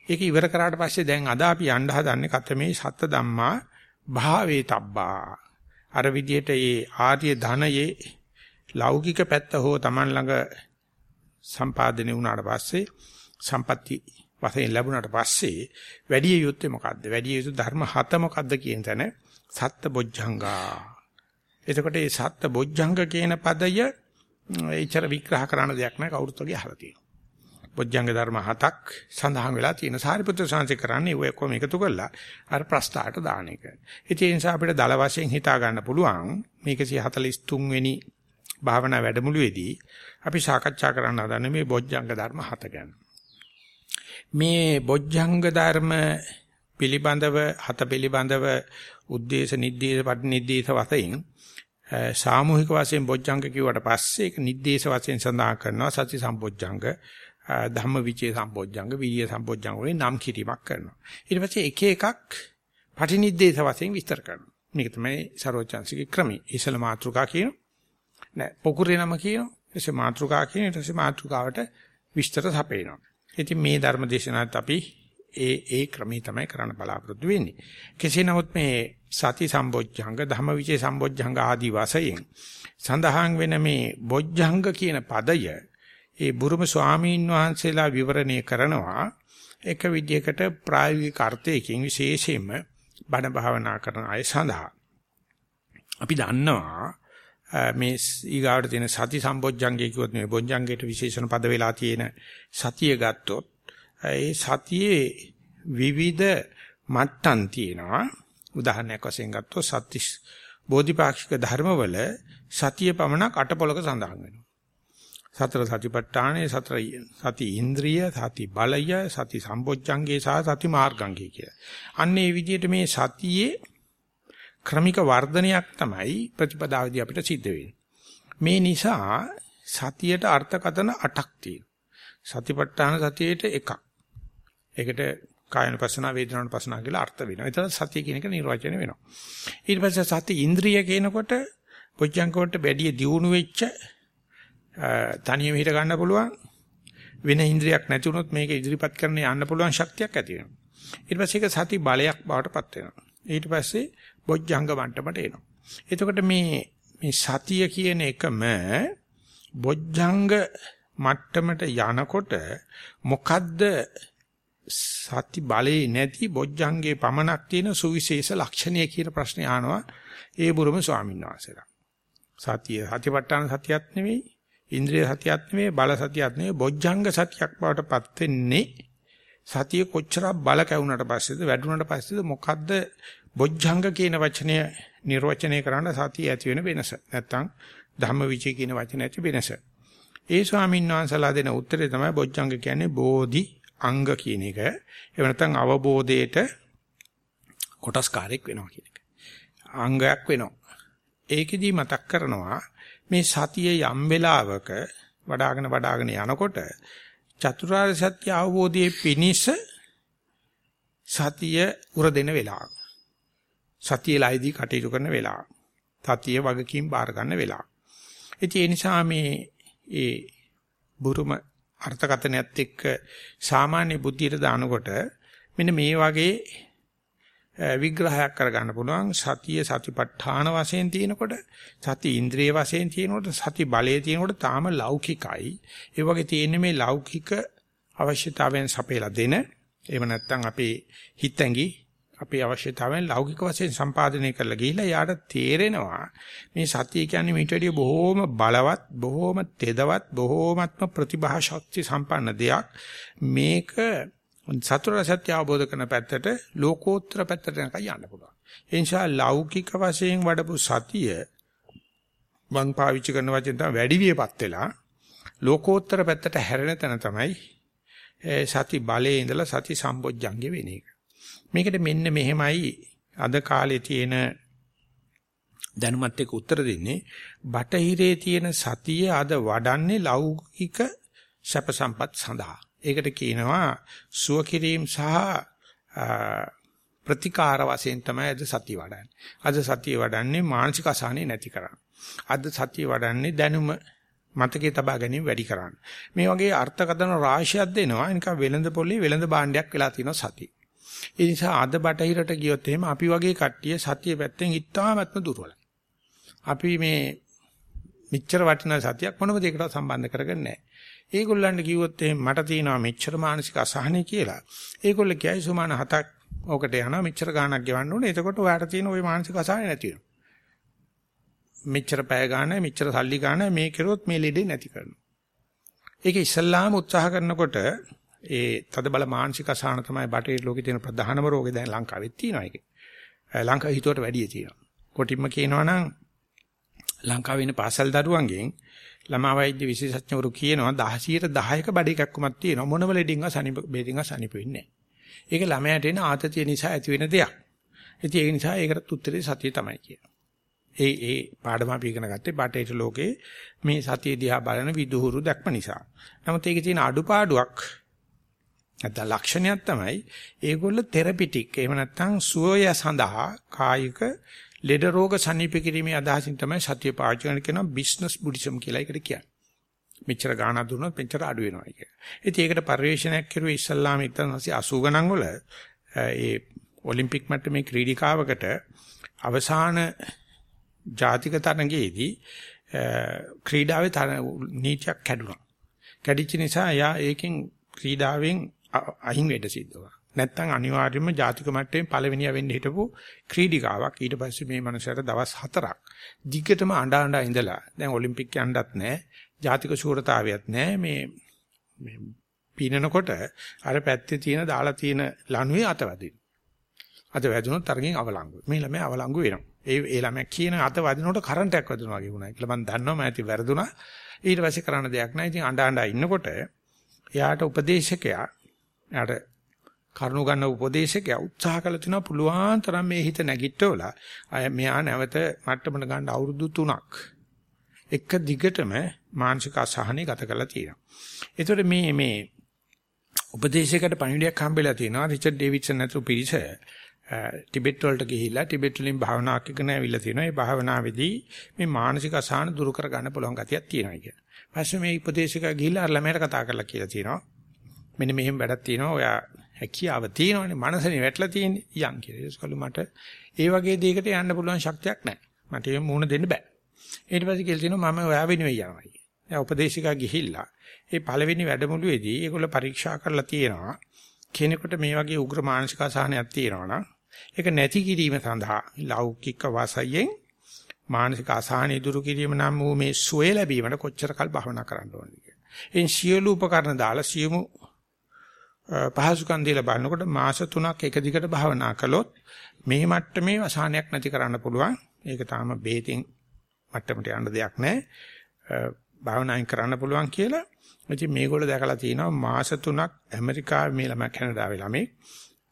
Speaker 1: ඒක ඉවර කරාට පස්සේ දැන් අද අපි යන්න හදන්නේ කතමේ සත්ත ධම්මා භාවේ තබ්බා. අර විදිහට මේ ආර්ය ධනයේ ලෞකික පැත්ත හෝ Taman ළඟ සම්පාදනය වුණාට පස්සේ සම්පatti වශයෙන් ලැබුණාට පස්සේ වැඩි යුත්තේ මොකද්ද? වැඩි යුතු ධර්ම හත මොකද්ද කියන තැන සත්ත බොජ්ජංගා. එතකොට මේ සත්ත බොජ්ජංග කියන පදය එච්චර විග්‍රහ කරන්න දෙයක් නැහැ කවුරුත් වගේ අහලා තියෙනවා. බොජ්ජංග ධර්ම හතක් සඳහන් වෙලා තියෙන සාරිපුත්‍ර සංසය කරන්නේ ඔය කොම එකතු කරලා අර ප්‍රස්තාරට දාන එක. ඒ නිසා අපිට දල වශයෙන් හිතා ගන්න පුළුවන් මේක 143 වෙනි භාවනා වැඩමුළුවේදී අපි සාකච්ඡා කරන්න හදන්නේ මේ බොජ්ජංග ධර්ම හත ගැන. මේ බොජ්ජංග ධර්ම පිළිබඳව හත පිළිබඳව උද්දේශ නිද්දේශ පටිනිද්දේශ වශයෙන් සාමූහික වශයෙන් බොජ්ජංග කිව්වට පස්සේ ඒක නිද්දේශ වශයෙන් සඳහන් කරනවා සති සම්බොජ්ජංග ධම්ම විචේ සම්බොජ්ජංග විරිය සම්බොජ්ජංග වලින් නම් කිරීමක් කරනවා. ඊට පස්සේ එක එකක් පටිනිද්දේශ වශයෙන් විස්තර කරනවා. මේක තමයි සරෝජාන්සිකේ ක්‍රමය. ඉසල මාත්‍රිකා කියන නෑ පොකුරේ නම කියනවා ඊටසේ මාත්‍රිකා කියන ඊටසේ මාත්‍රිකාවට විස්තර සපේනවා. ඉතින් මේ ධර්ම දේශනාවත් අපි ඒ ඒ ක්‍රමී තමයි කරන්න බලාපොරොත්තු වෙන්නේ. කෙසේ නමුත් මේ සති සම්බොජ්ජංග ධම්මවිචේ සම්බොජ්ජංග ආදී වශයෙන් සඳහන් වෙන මේ බොජ්ජංග කියන පදය ඒ බුරුම ස්වාමීන් වහන්සේලා විවරණය කරනවා එක විදියකට ප්‍රායෝගික අර්ථයකින් විශේෂයෙන්ම බණ භාවනා කරන අය සඳහා. අපි දන්නවා මේ ඊගාවට තියෙන සති සම්බොජ්ජංගය කිව්වොත් මේ බොජ්ජංගයට විශේෂණ පද වෙලා තියෙන සතිය ගත්තොත් ඒ සතියේ විවිධ මට්ටම් තියෙනවා උදාහරණයක් වශයෙන් ගත්තොත් සත්‍තිස් බෝධිපාක්ෂික ධර්මවල සතිය පමණක් අටපොලක සඳහන් වෙනවා සතර සතිපට්ඨානයේ සතර සති ඉන්ද්‍රිය සති බලය සති සම්බොජ්ජංගේ සහ සති මාර්ගංගේ කියලා. අන්න ඒ විදිහට මේ සතියේ ක්‍රමික වර්ධනයක් තමයි ප්‍රතිපදාවේදී අපිට සිද්ධ වෙන්නේ. මේ නිසා සතියට අර්ථකතන 8ක් තියෙනවා. සතිපට්ඨාන සතියේට එකක්. ඒකට කායනුපස්සනා වේදනානුපස්සනා කියලා අර්ථ වෙනවා. එතන සතිය කියන එක නිර්වචනය වෙනවා. ඊට පස්සේ සති ඉන්ද්‍රිය කියනකොට පොච්චංකවට බැඩිය දියුණු වෙච්ච තනියම හිට ගන්න පුළුවන් වෙන ඉන්ද්‍රියක් නැති වුණොත් මේක ඉදිරිපත් කරන්න යන්න පුළුවන් ශක්තියක් ඇති වෙනවා. ඊට පස්සේ ඒක සති බලයක් බවට පත් වෙනවා. ඊට පස්සේ බොජ්ජංග මට්ටමට එනවා. එතකොට මේ මේ සතිය කියන එකම බොජ්ජංග මට්ටමට යනකොට මොකද්ද සති බලේ නැති බොජ්ජංගේ පමනක් තියෙන සුවිශේෂ ලක්ෂණය කියන ප්‍රශ්නේ අහනවා ඒ බුරුම ස්වාමීන් වහන්සේලා. සතිය සතිපට්ඨාන සතියක් නෙවෙයි, ඉන්ද්‍රිය සතියක් නෙවෙයි, බල සතියක් නෙවෙයි, බොජ්ජංග සතියක් බවට පත් වෙන්නේ සතිය කොච්චරක් බල කැවුනට පස්සේද වැඩුණාට පස්සේද මොකද්ද බොජ්ජංග කියන වචනය නිර්වචනය කරන්න සතිය ඇති වෙන වෙනස. නැත්තම් ධම්මවිචය කියන වචන ඇති වෙනස. ඒ ස්වාමීන් වහන්සලා දෙන උත්තරේ තමයි බොජ්ජංග කියන්නේ බෝධි අංග කියන එක. ඒ නැත්තම් අවබෝධයට කොටස්කාරයක් වෙනවා කියන එක. අංගයක් වෙනවා. ඒකෙදි මතක් කරනවා මේ සතිය යම් වෙලාවක වඩාගෙන වඩාගෙන යනකොට චතුරාර්ය සත්‍ය අවබෝධයේ පිනිස සතිය උර දෙන වෙලාව. සතියලයිදී කටයුතු කරන වෙලාව. සතිය වගකීම් බාර ගන්න වෙලාව. ඉතින් ඒ නිසා මේ ඒ බුරුම අර්ථකථනයත් එක්ක සාමාන්‍ය බුද්ධියට දානකොට මෙන්න මේ වගේ විග්‍රහයක් කරගන්න පුළුවන්. සතිය සතිපට්ඨාන වශයෙන් තියෙනකොට සති ඉන්ද්‍රිය වශයෙන් තියෙනකොට සති බලයේ තියෙනකොට තාම ලෞකිකයි. ඒ වගේ තියෙන්නේ මේ ලෞකික අවශ්‍යතාවයන් සපයලා දෙන. එහෙම නැත්නම් අපේ හිතැඟි අපේ අවශ්‍යතාවයන් ලෞකික වශයෙන් සම්පාදනය කරලා ගිහිල්ලා යාට තේරෙනවා. මේ සතිය කියන්නේ මීට වැඩිය බොහෝම බලවත් බොහෝම තෙදවත් බොහෝමත්ම ප්‍රතිභා ශක්ති සම්පන්න දෙයක්. මේක සතර සත්‍ය අවබෝධ කරන පැත්තට ලෝකෝත්තර පැත්තට යනකම් යන්න පුළුවන්. ඒ නිසා ලෞකික වශයෙන් වඩපු සතිය මං පාවිච්චි කරන වචෙන් තමයි වැඩි වියපත් වෙලා ලෝකෝත්තර පැත්තට හැරෙන තැන තමයි සති බලයේ ඉඳලා සති සම්බොජ්ජංගේ වෙන එක. මේකට මෙන්න මෙහෙමයි අද කාලේ තියෙන දැනුමත් එක්ක උත්තර දෙන්නේ බටහිරේ තියෙන සතිය අද වඩන්නේ ලෞකික සැප සම්පත් සඳහා. ඒකට කියනවා සුව කිරීම සහ ප්‍රතිකාර වශයෙන් තමයි අද සතිය වඩන්නේ. අද සතිය වඩන්නේ මානසික අසහනෙ නැති කරන්න. අද සතිය වඩන්නේ දැනුම මතකයේ තබා ගැනීම වැඩි කරන්න. මේ වගේ අර්ථකථන රාශියක් දෙනවා. නිකන් වෙළඳ පොලේ වෙළඳ භාණ්ඩයක් වෙලා තියෙනවා සතිය. ඒ නිසා අද බටහිරට ගියොත් එහෙම අපි වගේ කට්ටිය සතිය පැත්තෙන් ඉතාමත්ම දුර්වලයි. අපි මේ මෙච්චර වටිනා සතියක් මොනම දෙයකට සම්බන්ධ කරගන්නේ නැහැ. ඒගොල්ලන්ට කිව්වොත් එහෙම මට තියෙනවා මෙච්චර මානසික අසහනය කියලා. ඒගොල්ල කියයි සුමාන හතක් ඕකට යනවා මෙච්චර ගාණක් ගෙවන්න ඕනේ. එතකොට ඔයාට තියෙන ওই මානසික අසහනය නැති වෙනවා. මෙච්චර පැය ගාණ මෙච්චර සල්ලි ගාණ මේ කෙරුවොත් මේ ලෙඩේ නැති කරනවා. ඒක ඉස්සල්ලාම උත්සාහ කරනකොට ඒ තද බල මානසික අසහන තමයි බටේ ලෝකේ තියෙන ප්‍රධානම රෝගේ දැන් ලංකාවෙත් තියෙනවා ඒකේ. ලංකාව හිතුවට වැඩිය තියෙනවා. කොටින්ම කියනවා නම් ලංකාවේ ඉන්න පාසල් දරුවන්ගෙන් ළමා වෛද්‍ය විශේෂඥවරු කියනවා 10ට 10ක බඩ එකක්කමක් තියෙනවා මොනම ලෙඩින්ව සනිප බෙදින්ව සනිප වෙන්නේ නැහැ. ඒක ළමයාට එන ආතතිය නිසා ඇති වෙන දෙයක්. ඉතින් ඒ නිසා ඒකට උත්තරේ සතිය තමයි කියන්නේ. ඒ ඒ පාඩම අපි ඉගෙන ගත්තේ බටේට ලෝකේ මේ සතිය දිහා බලන විදුහුරු දැක්ම නිසා. නමුත් ඒකේ තියෙන අඩුපාඩුවක් නැත්නම් ලක්ෂණයක් තමයි ඒගොල්ල තෙරපිටික් එහෙම නැත්නම් සුවය සඳහා කායික ලෙඩ රෝග සනීප කිරීමේ අදහසින් තමයි සතිය පාවිච්චි කරන කෙනා බිස්නස් බුද්දිසම් කියලා එකට කියන්නේ. මෙච්චර ගාණක් දුන්නොත් මෙච්චර අඩු වෙනවා ඒක. ඉතින් ඒකට පරිශ්‍රණයක් කරුවේ ඉස්ලාම 1980 ගණන් වල ඒ ඔලිම්පික් මට්ටමේ ක්‍රීඩිකාවකට අවසාන ජාතික තරඟයේදී ක්‍රීඩාවේ නීතියක් කැඩුනා. කැඩිච්ච නිසා එයා ඒකෙන් ක්‍රීඩාවෙන් අහිං වෙන්න සිද්ධ වුණා. නැත්තම් අනිවාර්යයෙන්ම ජාතික මට්ටමේ පළවෙනියා වෙන්න හිටපු ක්‍රීඩිකාවක් ඊට පස්සේ මේ මනුස්සයාට දවස් 4ක් දිගටම අඬ අඬ ඉඳලා දැන් ඔලිම්පික් යන්නත් නැහැ ජාතික ශූරතාවයක් නැහැ මේ මේ පීනනකොට අර පැත්තේ තියෙන දාලා තියෙන ලණුවේ අත වදින. අත වැදුනොත් තරගෙන් අවලංගු. මේ ළමයා අවලංගු වෙනවා. ඒ ඒ ළමයා කියන අත වදිනකොට කරන්ට් එකක් වැදුනා වගේ වුණා. ඒකල මම දන්නවා මම ඇති වැරදුනා. ඊට පස්සේ කරන්න දෙයක් නැහැ. ඉතින් අඬ අඬ ඉන්නකොට එයාට උපදේශකයා එයාට කරුණු ගන්න උපදේශකයා උත්සාහ කළ තිනවා පුළුවන් තරම් මේ හිත නැගිට්ටවලා අය මෙයා නැවත මට්ටමට ගන්න අවුරුදු 3ක් එක දිගටම මානසික අසහනෙ ගත කරලා තියෙනවා. ඒතකොට මේ මේ උපදේශයකට පණිවිඩයක් හම්බෙලා තියෙනවා රිචඩ් ඩේවිඩ්සන් ඇතුළු පිරිස ටිබෙට් වලට ගිහිල්ලා ටිබෙට් වලින් භාවනාවක් ඉගෙන ඇවිල්ලා තියෙනවා. ඒ භාවනාවේදී මේ මානසික අසහන දුරු කර ගන්න පුළුවන් ගතියක් තියෙනවා කියන. පස්සේ මේ උපදේශක ගිහිල්ලා ළමයට කතා කරලා කියලා තියෙනවා. මෙන්න මෙහෙම වැඩක් තියෙනවා. ඔයා හැකියාව තියෙනවනේ. මනසනේ වැටලා තියෙන්නේ. යන් කියලා. ඒස්කලු මට ඒ වගේ දෙයකට යන්න පුළුවන් ශක්තියක් නැහැ. මට ඒක මූණ දෙන්න බෑ. ඊට පස්සේ කියලා තියෙනවා මම ඔයා වෙනුවෙන් යනවා කියලා. දැන් උපදේශිකා ගිහිල්ලා ඒ පළවෙනි වැඩමුළුවේදී ඒගොල්ලෝ පරීක්ෂා කරලා තියෙනවා. කෙනෙකුට මේ වගේ උග්‍ර මානසික අසහනයක් තියෙනවා නම් ඒක නැති කිරීම සඳහා ලෞකික වාසයෙන් මානසික අසහන ඉදුරු කිරීම නම් වූ මේ සුවය ලැබීමට කොච්චර කල් භවනා කරන්න ඕනද කියලා. එන් සියලු උපකරණ දාලා සියමු පහසුකම් දීලා බලනකොට මාස 3ක් එක දිගට භවනා කළොත් මේ මට්ටමේ අසහනයක් නැති කරන්න පුළුවන්. ඒක තාම බේතින් මට්ටමට යන්න දෙයක් නැහැ. භවනායින් කරන්න පුළුවන් කියලා. ඉතින් මේගොල්ලෝ දැකලා තියෙනවා මාස 3ක් ඇමරිකාවේ මේ ළමයි කැනඩාවේ ළමයි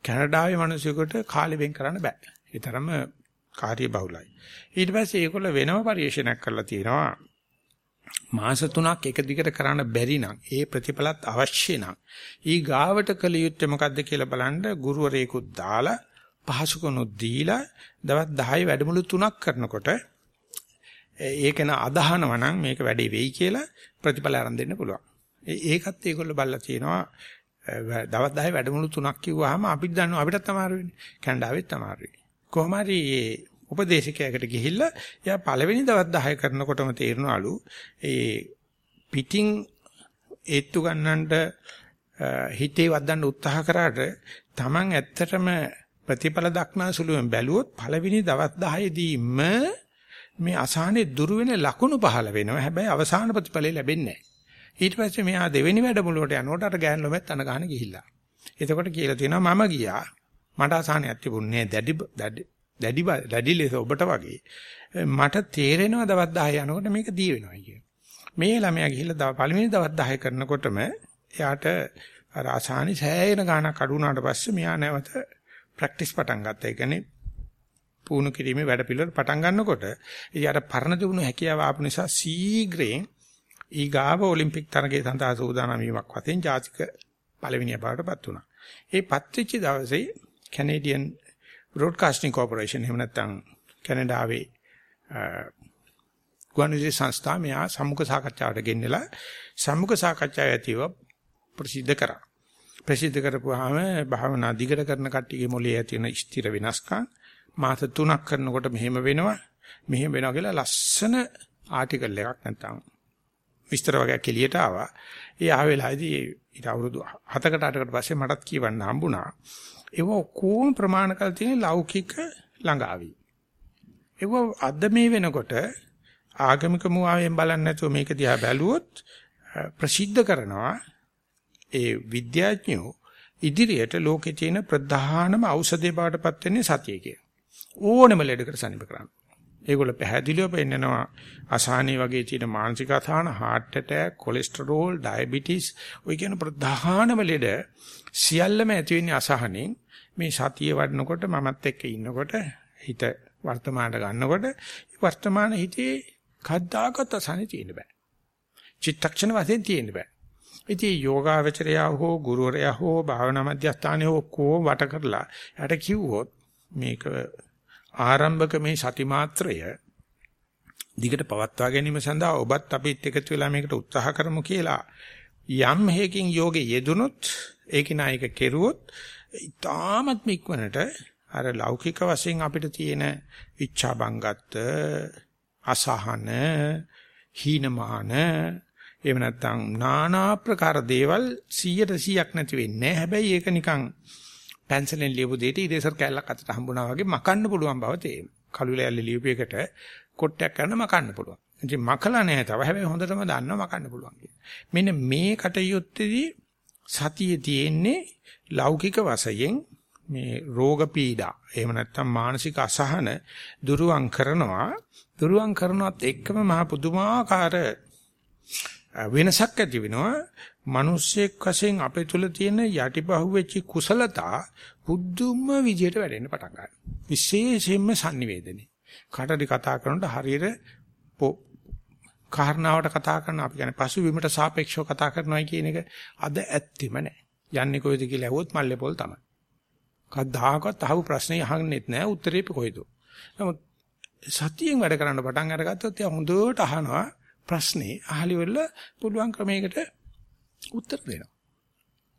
Speaker 1: කැනඩාවේ මිනිසෙකුට කාලෙ වෙන් කරන්න බෑ. ඒ තරම කාර්ය බහුලයි. ඊට පස්සේ ඒගොල්ල වෙනම පරිශනාවක් කරලා තියෙනවා. මාස 3ක් එක දිගට කරන්න බැරි නම් ඒ ප්‍රතිඵලත් අවශ්‍ය නම් ඊ ගාවට කළ යුත්තේ මොකද්ද කියලා බලන්න ගුරුවරයෙකුත් දාලා පහසුකනුත් දීලා දවස් 10 වැඩමුළු තුනක් කරනකොට ඒක න අදහනවා නම් මේක වැඩේ වෙයි කියලා ප්‍රතිඵල ආරම්භ දෙන්න පුළුවන්. ඒකත් ඒගොල්ලෝ බලලා තියෙනවා දවස් 10 වැඩමුළු තුනක් කිව්වහම අපිත් දන්නවා අපිටත් අමාරු වෙන්නේ. කැනඩාවෙත් අමාරුයි. කොහොම හරි උපදේශකයාකට ගිහිල්ලා එයා පළවෙනි දවස් 10 කරනකොටම තේරෙනවලු ඒ පිටින් ඒත්තු ගන්නන්ට හිතේ වදන්න උත්සාහ කරාට Taman ඇත්තටම ප්‍රතිඵල දක්නා සුළුෙන් බැලුවොත් පළවෙනි දවස් 10 දීම මේ අසහනේ දුරු වෙන ලකුණු පහළ වෙනවා. හැබැයි අවසාන ප්‍රතිඵලය ලැබෙන්නේ නැහැ. ඊට පස්සේ මෙහා දෙවෙනි වැඩමුළුවට යනකොට අර ගෑන් ලොමෙත් අන ගන්න ගිහිල්ලා. එතකොට කියලා තියෙනවා මම ගියා. මට අසහනයක් තිබුණේ දැඩි දැඩි දැඩි ලෙස ඔබට වගේ. මට තේරෙනවා දවස් 10 යනකොට මේක දී වෙනවා කියන. මේ ළමයා ගිහිල්ලා පළවෙනි දවස් 10 කරනකොටම එයාට අර අසහනි සෑයෙන ගානක් අඩු වුණාට පස්සේ මෙයා නැවත ප්‍රැක්ටිස් පටන් ගත්තා. ඒ කියන්නේ පුහුණු කිරීමේ වැඩ පිළිවෙල පටන් ගන්නකොට ඉතින් අර පරණ තිබුණු හැකියාව ආපු නිසා සීග්‍රයෙන් ඊගාව ඔලිම්පික් තරගයේ සඳහා සූදානම් වීමක් වශයෙන් ජාතික පළවෙනිය බවටපත් වුණා. ඒ පත්විච්ච දවසේ කැනේඩියන් බ්‍රෝඩ්කාස්ටිං කෝපරේෂන් එහෙම නැත්නම් කැනඩාවේ ගුවන්විදුලි සංස්ථාව මෙහා සම්මුඛ සාකච්ඡාවට ගෙන්නලා සම්මුඛ සාකච්ඡාව ඇතිව ප්‍රසිද්ධ කරා. ප්‍රසිද්ධ කරපුවාම භාවනා දිගට කරන කට්ටියගේ මොලේ ඇති වෙන ස්ථිර වෙනස්කම් මාස 3ක් කරනකොට මෙහෙම වෙනවා මෙහෙම වෙනවා කියලා ලස්සන ආටිකල් එකක් නැත්නම් විස්තර වගේක් එළියට ආවා. ඒ ආවෙලාදී ඊට අවුරුදු 7කට 8කට පස්සේ මටත් කියවන්න හම්බුණා. ඒව කොහොම ප්‍රමාණ කළ තියෙන ලෞකික ළඟාවි. ඒව අද මේ වෙනකොට ආගමික මුවාවෙන් බලන්නේ නැතුව මේක දිහා බැලුවොත් ප්‍රසිද්ධ කරනවා ඒ විද්‍යාඥයෝ ඉදිරියට ලෝකේ තියෙන ප්‍රධානම ඖෂධය බවට පත් වෙන්නේ සතිය කියන. ඕනෙම ලෙඩකට සනීප කරන්න. ඒගොල්ල පැහැදිලිව පෙන්නනවා අසහනී වගේ තියෙන මානසික අසහන, heart attack, cholesterol, diabetes ඔය කියන ප්‍රධානම ලෙඩ සියල්ලම ඇති වෙන්නේ අසහනෙන්. මේ සතිය වඩනකොට මමත් එක්ක ඉන්නකොට හිත වර්තමානට ගන්නකොට වර්තමාන හිතේ කද්දාකත් අසහනෙ තියෙන්න බෑ. චිත්තක්ෂණ වශයෙන් තියෙන්න බෑ. ඉතින් යෝගාවචරයා හෝ ගුරුවරයා හෝ භාවනා මධ්‍යස්ථානයේ හෝ කෝ වට කරලා යට කිව්වොත් මේක ආරම්භක මේ සති මාත්‍රය දිගට පවත්වා ගැනීම සඳහා ඔබත් අපිත් එකතු වෙලා මේකට උත්සාහ කරමු කියලා යම් හේකින් යෝගේ යෙදුනොත් ඒක නායක කෙරුවොත් ඊටාමත් ඉක්මනට අර ලෞකික වශයෙන් අපිට තියෙන ඉච්ඡා බංගත්ත අසහන හීනමාන එහෙම නැත්නම් নানা ප්‍රකාර දේවල් 100ට 100ක් නැති වෙන්නේ හැබැයි ඒක නිකන් පැන්සලෙන් ලියපු දෙයට ඉරේසර් කැල්ලක් අතට හම්බුනා වගේ මකන්න පුළුවන් බව තේරෙනවා. කළු ලෑල්ල ලියපු එකට කොට්ටයක් කරන මකන්න පුළුවන්. ඉතින් මකලා නැහැ තව හැබැයි හොඳටම දන්නවා මකන්න පුළුවන් කියලා. මෙන්න මේ කටයුත්තේදී සතියේ තියෙන්නේ ලෞකික වශයෙන් මේ රෝග පීඩා එහෙම නැත්නම් මානසික අසහන දුරුවන් කරනවා දුරුවන් කරනවත් එක්කම මහ පුදුමාකාර වෙනසක් ඇති වෙනවා මිනිස්සෙක් වශයෙන් අපේ තුල තියෙන යටිපහුවෙච්ච කුසලතා බුද්ධුම විදියට වැඩෙන්න පටන් ගන්නවා. විශේෂයෙන්ම sannivedane. කාටද කතා කරනකොට හරියට කාරණාවට කතා කරන අපි කියන්නේ පසුබිමට සාපේක්ෂව කතා කරනවා කියන එක අද ඇත්තෙම නැහැ. යන්නේ කොයිද කියලා ඇහුවොත් මල්ලේ පොල් තමයි. කවදාකවත් අහපු ප්‍රශ්නේ අහන්නෙත් නැහැ උත්තරේ කොයිද. නමුත් සතියෙන් වැඩ කරන්න පටන් අරගත්තොත් එයා හොඳට අහනවා ප්‍රශ්නේ අහලි වෙල පුළුවන් ක්‍රමයකට උත්තර දෙනවා.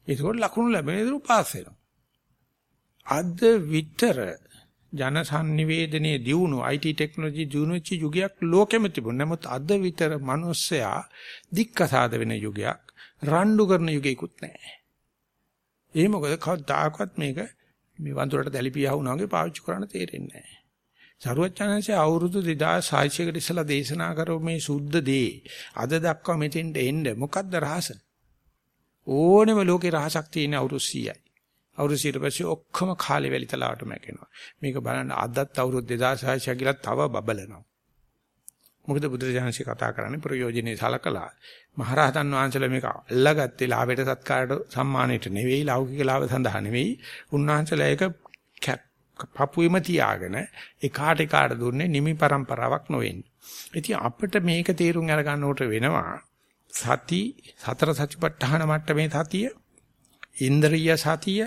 Speaker 1: ඒකෝට ලකුණු ලැබෙන දේ පාස් වෙනවා. අද විතර ජනසන්නිවේදනයේ දියුණු IT ටෙක්නොලොජි දියුණුච්ච යුගයක් ලෝකෙම තිබුණා. නමුත් අද විතර මිනිස්සයා දික්කසාද වෙන යුගයක් රණ්ඩු කරන යුගයකුත් නැහැ. ඒ මොකද කවදාකවත් මේක මේ වඳුරට දැලිපියා වුණා වගේ පාවිච්චි කරන්න තේරෙන්නේ නැහැ. සරුවචනන්සේ අවුරුදු 2600කට ඉස්සලා දේශනා කරපු මේ සුද්ධ දේ අද දක්වා මෙතෙන්ට එන්න මොකද්ද රහස? ඕනෙම ලෝකේ රහසක් තියෙන අවුරුදු 100යි. අවුරුදු 100ට පස්සේ ඔක්කොම කාලේ වැලිතලාවට මැකෙනවා. මේක බලන්න අදත් අවුරුදු 2600 කියලා තව බබලනවා. මොකද බුදුරජාණන්සේ කතා කරන්නේ ප්‍රයෝජනේ සලකලා මහරහතන් වහන්සේලා මේක අල්ලගත්තේ ලාභයට සත්කාරයට සම්මානයට නෙවෙයි ලෞකික ලාභ සඳහා නෙවෙයි උන්වහන්සේලා ඒක පපුවෙම තියාගෙන එකාට එකාට දුන්නේ නිමි પરම්පරාවක් නොවෙන්නේ. ඉතින් අපිට මේක තේරුම් අරගන්නකොට වෙනවා සති සතර සතිපට්ඨාන මට්ටමේ සතිය ඉන්ද්‍රිය සතිය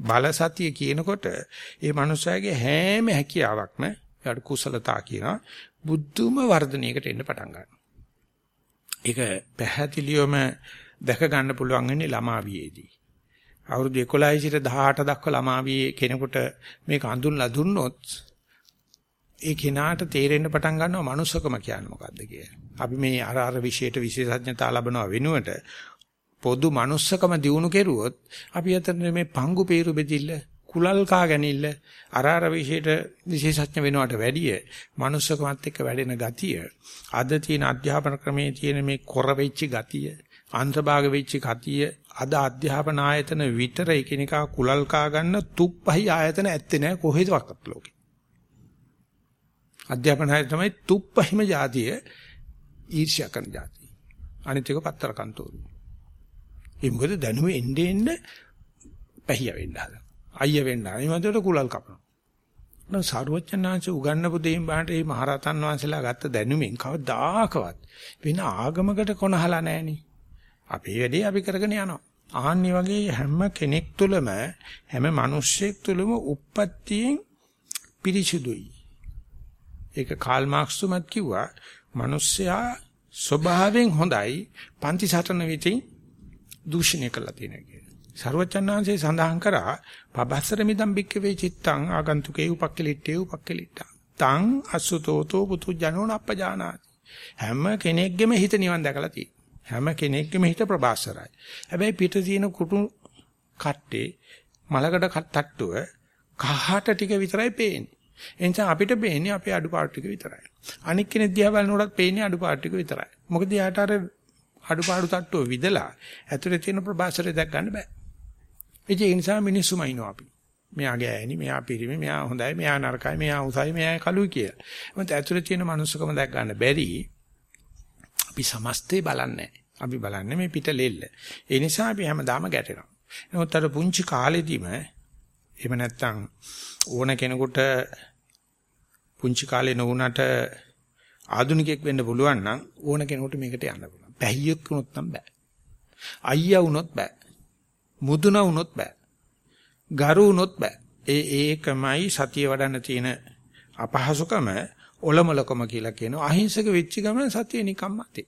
Speaker 1: බල සතිය කියනකොට ඒ මනුස්සයාගේ හැම හැකියාවක්ම යාට කුසලතා කියනවා බුද්ධුම වර්ධනයකට එන්න පටන් ගන්නවා. ඒක පැහැදිලිවම දැක ගන්න පුළුවන් වෙන්නේ ළමා වියේදී. අවුරුදු 11 සිට 18 දක්වා ළමාවියේ කෙනෙකුට මේක අඳුන්ලා දුන්නොත් ඒ කෙනාට තේරෙන්න පටන් ගන්නවා manussකම කියන්නේ මොකද්ද කියලා. අපි මේ අර අර විශේෂයට විශේෂඥතා ලැබනවා වෙනුවට පොදු manussකම දිනු කෙරුවොත් අපි අතර මේ පංගු peeru බෙදිල්ල කුලල් කා ගැනීම අර අර විශේෂයට විශේෂඥ වෙනවට වැඩිය manussකමත් එක්ක වැඩෙන ගතිය අද තියෙන අධ්‍යාපන ක්‍රමයේ තියෙන මේ කොර වෙච්ච ගතිය අන්තභාග වෙච්ච ගතිය අද අධ්‍යාපන ආයතන විතර එකිනෙකා කුලල් කා ගන්න තුප්පහයි ආයතන ඇත්තේ නැහැ කොහෙදවත් ලෝකේ. අධ්‍යාපන ආයතන තමයි තුප්පහිම જાතිය ඊර්ෂ්‍යා කරන જાතිය අනිත් එක පත්තර කන්තෝරු ඒ මොකද දැනුම එන්නේ එන්නේ පැහිය වෙන්න හදන අයිය වෙන්න. හදන මන්දට කුලල් කපනවා. නෝ සාරවත්චනාංශ උගන්නපු දෙයින් බාට මේ මහරතන් වහන්සේලා ගත්ත දැනුමින් කවදාකවත් වෙන ආගමකට කොනහලා නැහෙනි. අපේ වැඩේ අපි කරගෙන යනවා. ආන්නේ වගේ හැම කෙනෙක් තුළම හැම මිනිස්සෙක් තුළම උප්පත්තියෙන් පිරිසුදුයි. ඒක කාල් මාක්ස් තුමත් කිව්වා මිනිස්සයා ස්වභාවයෙන් හොඳයි පන්ති සටන විතින් දූෂණය කළා තියෙනවා කියලා. ਸਰවචන්නාංශේ සඳහන් කරා පබස්සර මිදම් බික්කවේ චිත්තං ආගන්තුකේ උපක්කලිට්ඨේ උපක්කලිට්ඨා. තං අසුතෝතෝ පුතු ජනෝන අපජානාති. හැම කෙනෙක්ගෙම හිත නිවන් දැකලා තියෙනවා. හැම කෙනෙක්ගෙම හිත ප්‍රබාසරයි. හැබැයි පිට තියෙන කුටු කට්ටේ මලකඩ තට්ටුව කහට ටික විතරයි පේන්නේ. එනිසා අපිට පේන්නේ අපේ අඩුපාඩු ටික විතරයි. අනික් කෙනෙක් දිහා බලනකොටත් පේන්නේ අඩුපාඩු ටික විතරයි. මොකද යාට අර අඩුපාඩු තට්ටුව විදලා ඇතුලේ තියෙන ප්‍රබාසරය දැක් ගන්න බෑ. ඒ නිසා මිනිස්සුම ඉනවා අපි. මෙයා ගෑණි, මෙයා පිරිමි, මෙයා හොඳයි, මෙයා නරකයි, මෙයා උසයි, මෙයා කළුයි කියලා. මොකද ඇතුලේ තියෙන මනුස්සකම දැක් ගන්න බැරි. අපි සමස්තේ බලන්නේ අපි බලන්නේ මේ පිට ලෙල්ල. ඒ නිසා අපි හැමදාම ගැටෙනවා. නමුත් අර පුංචි කාලෙදිම එහෙම නැත්තම් ඕන කෙනෙකුට පුංචි කාලේ නොවුනට ආදුනිකයෙක් වෙන්න පුළුවන් නම් ඕන කෙනෙකුට මේකට යන්න පුළුවන්. පැහියෙක් වුණොත් නම් බෑ. අයියා වුණොත් බෑ. මුදුන වුණොත් බෑ. ගරු වුණොත් බෑ. ඒ ඒකමයි සතිය වඩන්න තියෙන අපහසුකම ඔලමලකම කියලා කියනවා. අහිංසක වෙච්ච ගමන් සතිය නිකම්ම ඇති.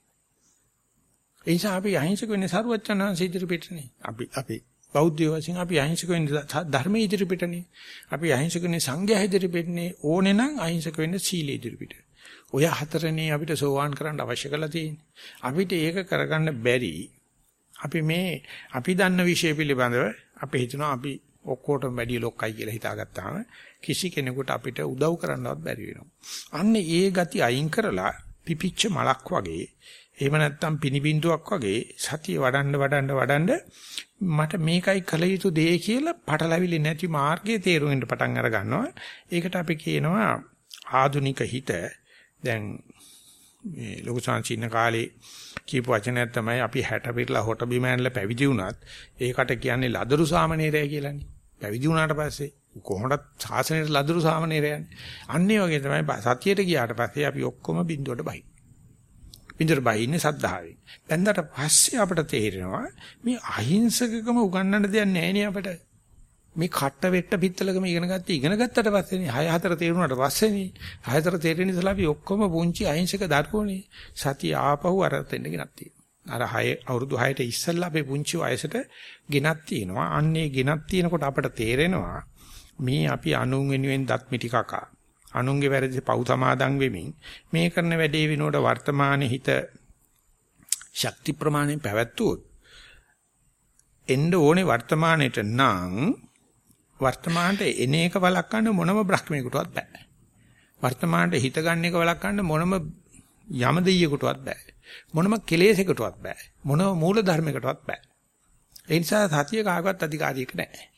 Speaker 1: ඒ නිසා අපි අහිංසක වෙන්නේ සරුවචනංශ ඉදිරිපිටනේ. අපි අපි බෞද්ධ වශයෙන් අපි අහිංසක වෙන්නේ ධර්මයේ ඉදිරිපිටනේ. අපි අහිංසක වෙන්නේ සංඝයා ඉදිරිපිටනේ. ඕනේ නම් අහිංසක වෙන්න සීල ඉදිරිපිට. ඔය හතරනේ අපිට සෝවාන් කරන්න අවශ්‍ය කරලා තියෙන්නේ. අපිට ඒක කරගන්න බැරි. අපි මේ අපි දන්න විෂය පිළිබඳව අපි හිතනවා අපි ඔක්කොටම වැඩි ලොක්කයි කියලා හිතාගත්තාම කිසි කෙනෙකුට අපිට උදව් කරන්නවත් බැරි වෙනවා. අන්න ඒ ගති අයින් කරලා පිපිච්ච මලක් වගේ එහෙම නැත්නම් පිනිබින්දුවක් වගේ සතිය වඩන්න වඩන්න වඩන්න මට මේකයි කළ යුතු දේ කියලා පටලැවිලි නැති මාර්ගයේ තේරුම් පටන් අර ගන්නවා. ඒකට අපි කියනවා ආදුනික හිත. දැන් මේ ලොකු සංචින්න කාලේ කියපු වචනයක් තමයි අපි 60 පිටලා හොට බිම ඇනලා පැවිදි වුණත් ඒකට කියන්නේ ලදරු සාමණේරය කියලානේ. පැවිදි වුණාට පස්සේ කොහොමද ශාසනයට ලදරු සාමණේරයන්නේ. අන්න ඒ වගේ තමයි සතියට ගියාට පස්සේ අපි ඔක්කොම බින්දුවට බයි. විඳර බයින්නේ සද්ධාවෙන්. දැන්දට පස්සේ අපිට තේරෙනවා මේ අහිංසකකම උගන්වන්න දෙයක් නැහැ නේ අපිට. මේ කට්ට වෙට්ට පිත්තලකම ඉගෙන ගත්ත ඉගෙන ගත්තට පස්සේනේ 6 4 තේරුණාට පස්සේනේ 6 4 තේරෙන ඉතලා අපි ඔක්කොම පුංචි අහිංසක දරුවෝනේ. සතිය ආපහු අර දෙන්න ගෙනත් තියෙනවා. අර 6 අවුරුදු 6ට ඉස්සෙල්ලා අපේ පුංචි වයසට ගෙනත් තියෙනවා. අන්නේ ගෙනත් තියෙනකොට අපට තේරෙනවා මේ අපි අනුන් වෙනුවෙන් දත් මිටි කකා අනුන්ගේ වැරදි පව් සමාදන් වෙමින් මේ කරන වැඩේ විනෝඩ වර්තමානයේ හිත ශක්ති ප්‍රමාණයෙන් පැවැත්වුවොත් එන්න ඕනේ වර්තමානෙට නම් වර්තමානට එන එක වළක්වන්න මොනම බ්‍රහ්මයකටවත් බෑ. වර්තමානට හිත ගන්න එක වළක්වන්න මොනම යම දෙයියකටවත් බෑ. මොනම කෙලෙසයකටවත් බෑ. මොනම මූල ධර්මයකටවත් බෑ. ඒ නිසා සතිය කාගවත් අධිකාරියක නැහැ.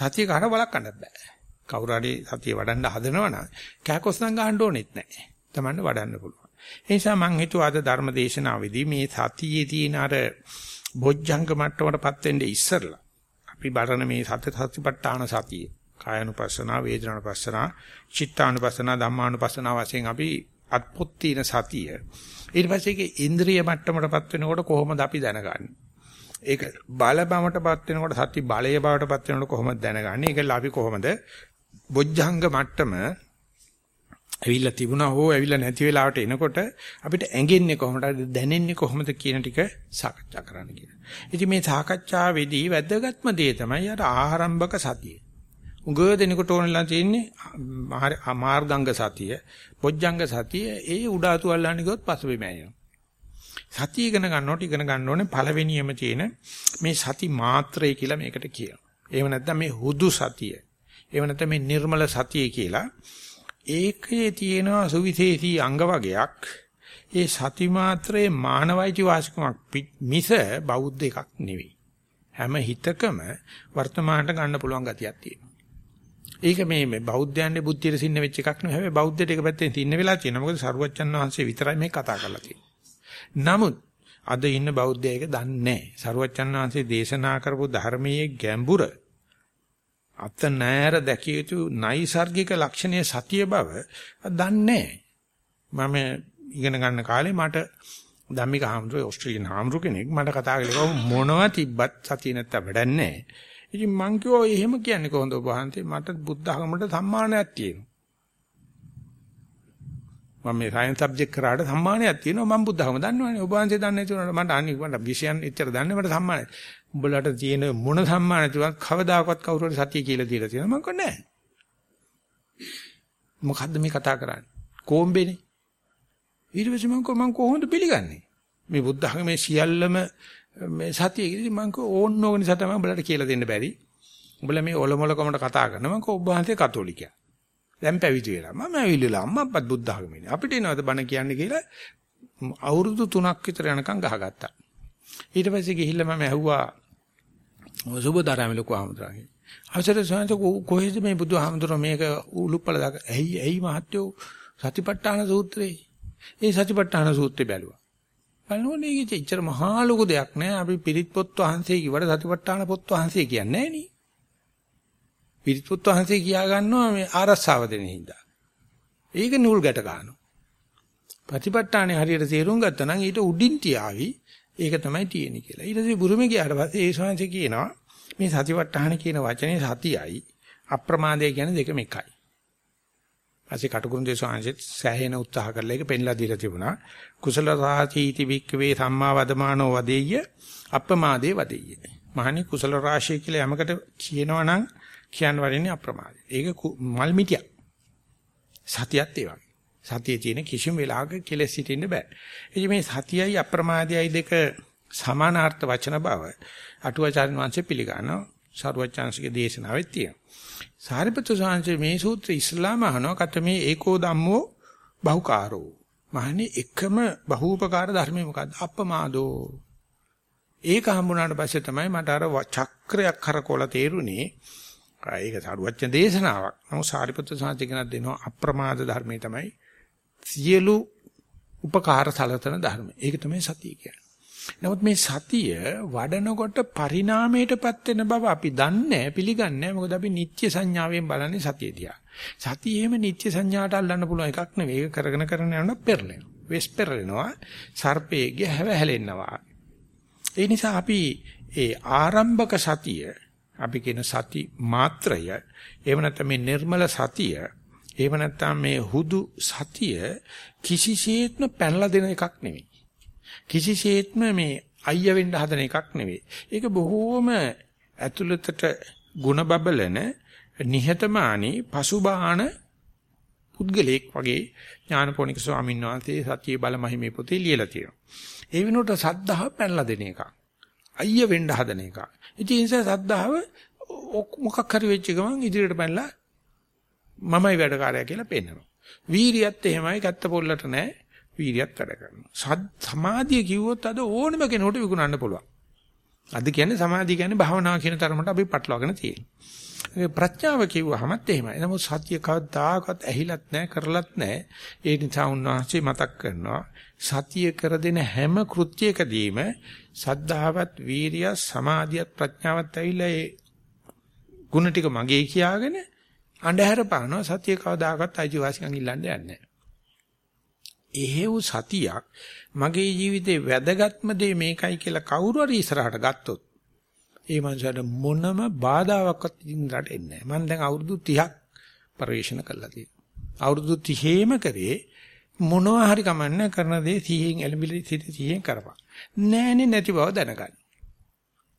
Speaker 1: සතිය කාට වළක්වන්නත් බෑ. කවුරු හරි සතිය වඩන්න හදනවනම් කෑකොස්සන් ගහන්න ඕනෙත් නැහැ. Tamanne වඩන්න පුළුවන්. ඒ නිසා මම හිතුවා අද ධර්ම දේශනාවේදී මේ සතියේ තියෙන අර බොජ්ජංග මට්ටමටපත් වෙන්නේ ඉස්සරලා. අපි බලන මේ සත්‍ය සතිපට්ඨාන සතිය. කායानुපස්සනා, වේදනානුපස්සනා, චිත්තානුපස්සනා, ධම්මානුපස්සනා වශයෙන් අපි අත්පොත්තින සතිය. ඊට පස්සේ ඒක ඉන්ද්‍රිය මට්ටමටපත් වෙනකොට කොහොමද අපි දැනගන්නේ? ඒක බල බවටපත් වෙනකොට සති බලය බවටපත් වෙනකොට කොහොමද දැනගන්නේ? ඒකල අපි කොහොමද බොජ්ජංග මට්ටම ඇවිල්ලා තිබුණා හෝ ඇවිල්ලා නැති වෙලාවට එනකොට අපිට ඇඟෙන්නේ කොහොමද දැනෙන්නේ කොහොමද කියන ටික සාකච්ඡා කරන්න කියලා. ඉතින් මේ සාකච්ඡාවේදී වැදගත්ම දේ තමයි අර ආරම්භක සතිය. උගව දෙනකොට ඕනලා තියෙන්නේ මාර්ගංග සතිය, පොජ්ජංග සතිය, ඒ උඩාතු අල්ලන්නේ ගොත් පසුබිම යනවා. සතිය ඉගෙන ගන්නකොට ඉගෙන ගන්න ඕනේ පළවෙනියම තියෙන මේ සති මාත්‍රය කියලා මේකට කියනවා. එහෙම නැත්නම් මේ හුදු සතිය. එහෙම නැත්නම් මේ නිර්මල සතිය කියලා ඒකේ තියෙන සුවිශේෂී අංග වගයක් ඒ සති මාත්‍රයේ මානවයිති වාසිකමක් මිස බෞද්ධ එකක් නෙවෙයි. හැම හිතකම වර්තමානට ගන්න පුළුවන් ගතියක් තියෙනවා. ඒක මේ මේ බෞද්ධයන්ගේ බුද්ධියට සින්න වෙච්ච එකක් නෙවෙයි. හැබැයි බෞද්ධයට එක පැත්තෙන් සින්න වෙලා තියෙනවා. මොකද සරුවච්චන් වහන්සේ විතරයි මේ කතා කරලා තියෙන්නේ. නමුත් අද ඉන්න බෞද්ධය ඒක දන්නේ නැහැ. සරුවච්චන් වහන්සේ දේශනා කරපු ධර්මයේ ගැඹුර අත නෑර දැකිය යුතු නයිසાર્ගික ලක්ෂණයේ සතිය බව දන්නේ මම ඉගෙන ගන්න කාලේ මට ධම්මික හාමුදුරුවෝ ඕස්ට්‍රේලියානු හාමුදුරු කෙනෙක් මට කතා කළේ මොනවා තිබ්බත් සතිය නැත්තම් වැඩක් නැහැ. ඉතින් මං කිව්වා එහෙම කියන්නේ කොහොමද ඔබ වහන්සේ මට බුද්ධ ධර්මයට සම්මානයක් තියෙනවා. මම මේ සයන්ස් සබ්ජෙක්ට් කරාට සම්මානයක් තියෙනවා මම බුද්ධ ධර්ම දන්නවනේ ඔබ වහන්සේ දන්නේ නැති උනට මට අනිත් මට විෂයන් එච්චර දන්නේ මට සම්මානයක්. උඹලට තියෙන මොන සම්මාන තුනක් කවදාකවත් කවුරු හරි සතිය කියලා දීලා තියෙනවා මම කියන්නේ නැහැ. මොකද්ද මේ කතා කරන්නේ? කොම්බේනේ. ඊට පස්සේ මම මම කොහොමද පිළිගන්නේ? මේ බුද්ධ ධර්මයේ සියල්ලම මේ සතිය ඉතින් මම කෝ ඕන්න ඕක නිසා තමයි උඹලට කියලා දෙන්න බැරි. උඹලා මේ ඔලොමලකමට කතා කරනවා මම කෝ ඔබ වහන්සේ කතෝලිකයා. දැන් පැවිදි වෙලා මම ඇවිල්ලා අම්මප්පත් බුද්ධ ධර්මයේ. අපිට එනවද බණ කියන්නේ කියලා අවුරුදු 3ක් විතර යනකම් ගහගත්තා. ඊට පස්සේ ගිහිල්ලා මම ඇහුවා සුබදාරාමේ ලොකු ආමතුරාගේ. අවසර සෝන්ත කොහෙද මේ බුදුහාමුදුරුවෝ මේක උලුප්පල දාක ඇයි ඇයි මහත්යෝ සතිපට්ඨාන සූත්‍රේ. ඒ සතිපට්ඨාන සූත්‍රය බැලුවා. බලනකොට මේක ඉච්චර මහා ලොකු දෙයක් නෑ. අපි පිරිත් පොත් වහන්සේ කිව්වට සතිපට්ඨාන පොත් වහන්සේ කියන්නේ නෑනේ. පිරිත් පොත් වහන්සේ කියා ගන්නවා මේ ආරස්සාව දෙන හින්දා. ඒක නූල් ගැට ගන්නවා. ප්‍රතිපට්ඨානේ හරියට තේරුම් ගත්තා නම් ඊට උඩින් තියාවි ඒක තමයි තියෙන්නේ කියලා. ඊට පස්සේ බුරුමේ ගියාට පස්සේ ඒ ශාංශ කියනවා මේ සතිපට්ඨාන කියන වචනේ සතියයි අප්‍රමාදය කියන දෙකම එකයි. පස්සේ කටුකුරුන්දේ ශාංශෙත් සෑහෙන උත්සාහ කරලා ඒක පෙන්ලා දීලා තිබුණා. කුසල රාචීති වික්කවේ සම්මා වදමානෝ වදෙය්‍ය අප්‍රමාදේ වදෙය්‍ය. මහණි කුසල රාශිය කියලා යමකට කියනවා නම් කියන්න වරින්නේ අප්‍රමාදේ. ඒක මල් මිටියක්. සතියත් ඒ වගේ. සතියේ තියෙන කිසිම වෙලාවක කෙලෙස් හිටින්න බෑ. ඉතින් මේ සතියයි අප්‍රමාදයයි දෙක සමානාර්ථ වචන බව අටුවාචාර්ය වංශය පිළිගන්නවා. සරුවචාන්සේගේ දේශනාවෙත් තියෙනවා. සාරිපුත්‍ර සාංශේ මේ සූත්‍රය ඉස්ලාම අහනවා කට මේ ඒකෝ ධම්මෝ බහුකාරෝ. මහණේ එකම බහූපකාර ධර්මය මොකද්ද? අප්‍රමාදෝ. ඒක හම්බුනාට පස්සේ තමයි මට අර චක්‍රයක් කරකෝලා තේරුනේ ඒක සාරුවච්ච දේශනාවක්. නමුත් සාරිපුත්‍ර සාංශේ කෙනෙක් දෙනවා අප්‍රමාද ධර්මයේ තමයි සියලු උපකාර සලතන ධර්ම. ඒක තමයි සතිය කියන්නේ. නමුත් මේ සතිය වඩනකොට පරිණාමයටපත් වෙන බව අපි දන්නේ පිළිගන්නේ මොකද අපි නිත්‍ය සංඥාවෙන් බලන්නේ සතිය දිහා. සතිය එහෙම නිත්‍ය සංඥාට අල්ලන්න පුළුවන් එකක් නෙවෙයි. ඒක කරගෙන කරගෙන යනකොට පෙරලෙනවා. වෙස් පෙරලෙනවා. සර්පයේගේ හැව හැලෙන්නවා. ඒ නිසා අපි ඒ ආරම්භක සතිය අපි කියන සති මාත්‍රය එහෙම නැත්නම් මේ නිර්මල සතිය එහෙම නැත්නම් මේ හුදු සතිය කිසිසේත්ම පැනලා දෙන එකක් නෙවෙයි. කිසිසේත්ම මේ අයිය වෙන්න හදන එකක් නෙවෙයි. ඒක බොහෝම ඇතුළතට ಗುಣ බබලන නිහතමානී පසුබාහන පුද්ගලෙක් වගේ ඥානපෝනික ස්වාමීන් වහන්සේ සත්‍ය බලමහිමේ පොතේ ලියලා තියෙනවා. ඒ වෙනුවට සද්ධාව පැනලා දෙන එක. අයිය වෙන්න හදන එක. ඉතින් ඒ නිසා සද්ධාව මොකක් හරි වෙච්ච ගමන් ඉදිරියට පැනලා මමයි වැඩකාරයා කියලා පෙන්නනවා. වීරියත් එහෙමයි ගත්ත පොල්ලට නෑ වීරියත් වැඩ කරනවා. සමාධිය කිව්වොත් අද ඕනම කෙනෙකුට විකුණන්න පුළුවන්. අද කියන්නේ සමාධිය කියන්නේ භාවනාව කියන තරමට අපි පටලවාගෙන තියෙනවා. ප්‍රඥාව කිව්වහමත් එහෙමයි. නමුත් සත්‍ය කවදාකවත් ඇහිලත් නැහැ කරලත් නැහැ. ඒ නිසා උන්වහන්සේ මතක් කරනවා සතිය කර දෙන හැම කෘත්‍යයකදීම සද්ධාවත්, වීරිය, සමාධියත්, ප්‍රඥාවත් ඇවිල්ලා ඒ ಗುಣ ටික මගේ කියාගෙන අන්ධහැර පානවා සතිය කවදාකවත් අයිතිවාසිකම් ඉල්ලන්න යන්නේ නැහැ. එහෙව් සතියක් මගේ ජීවිතේ වැදගත්ම දේ මේකයි කියලා කවුරු හරි ඉස්සරහට ගත්තොත් ඒ මනුස්සයාට මොනම බාධාවක්වත් ඉදිරියට එන්නේ නැහැ. මම දැන් අවුරුදු 30ක් පරිශන කළා තියෙනවා. අවුරුදු 30ෙම කරේ මොනවා හරි කමන්න කරන දේ 30න් එළඹිලි 30න් කරපන්. නෑනේ නැති බව දැනගන්න.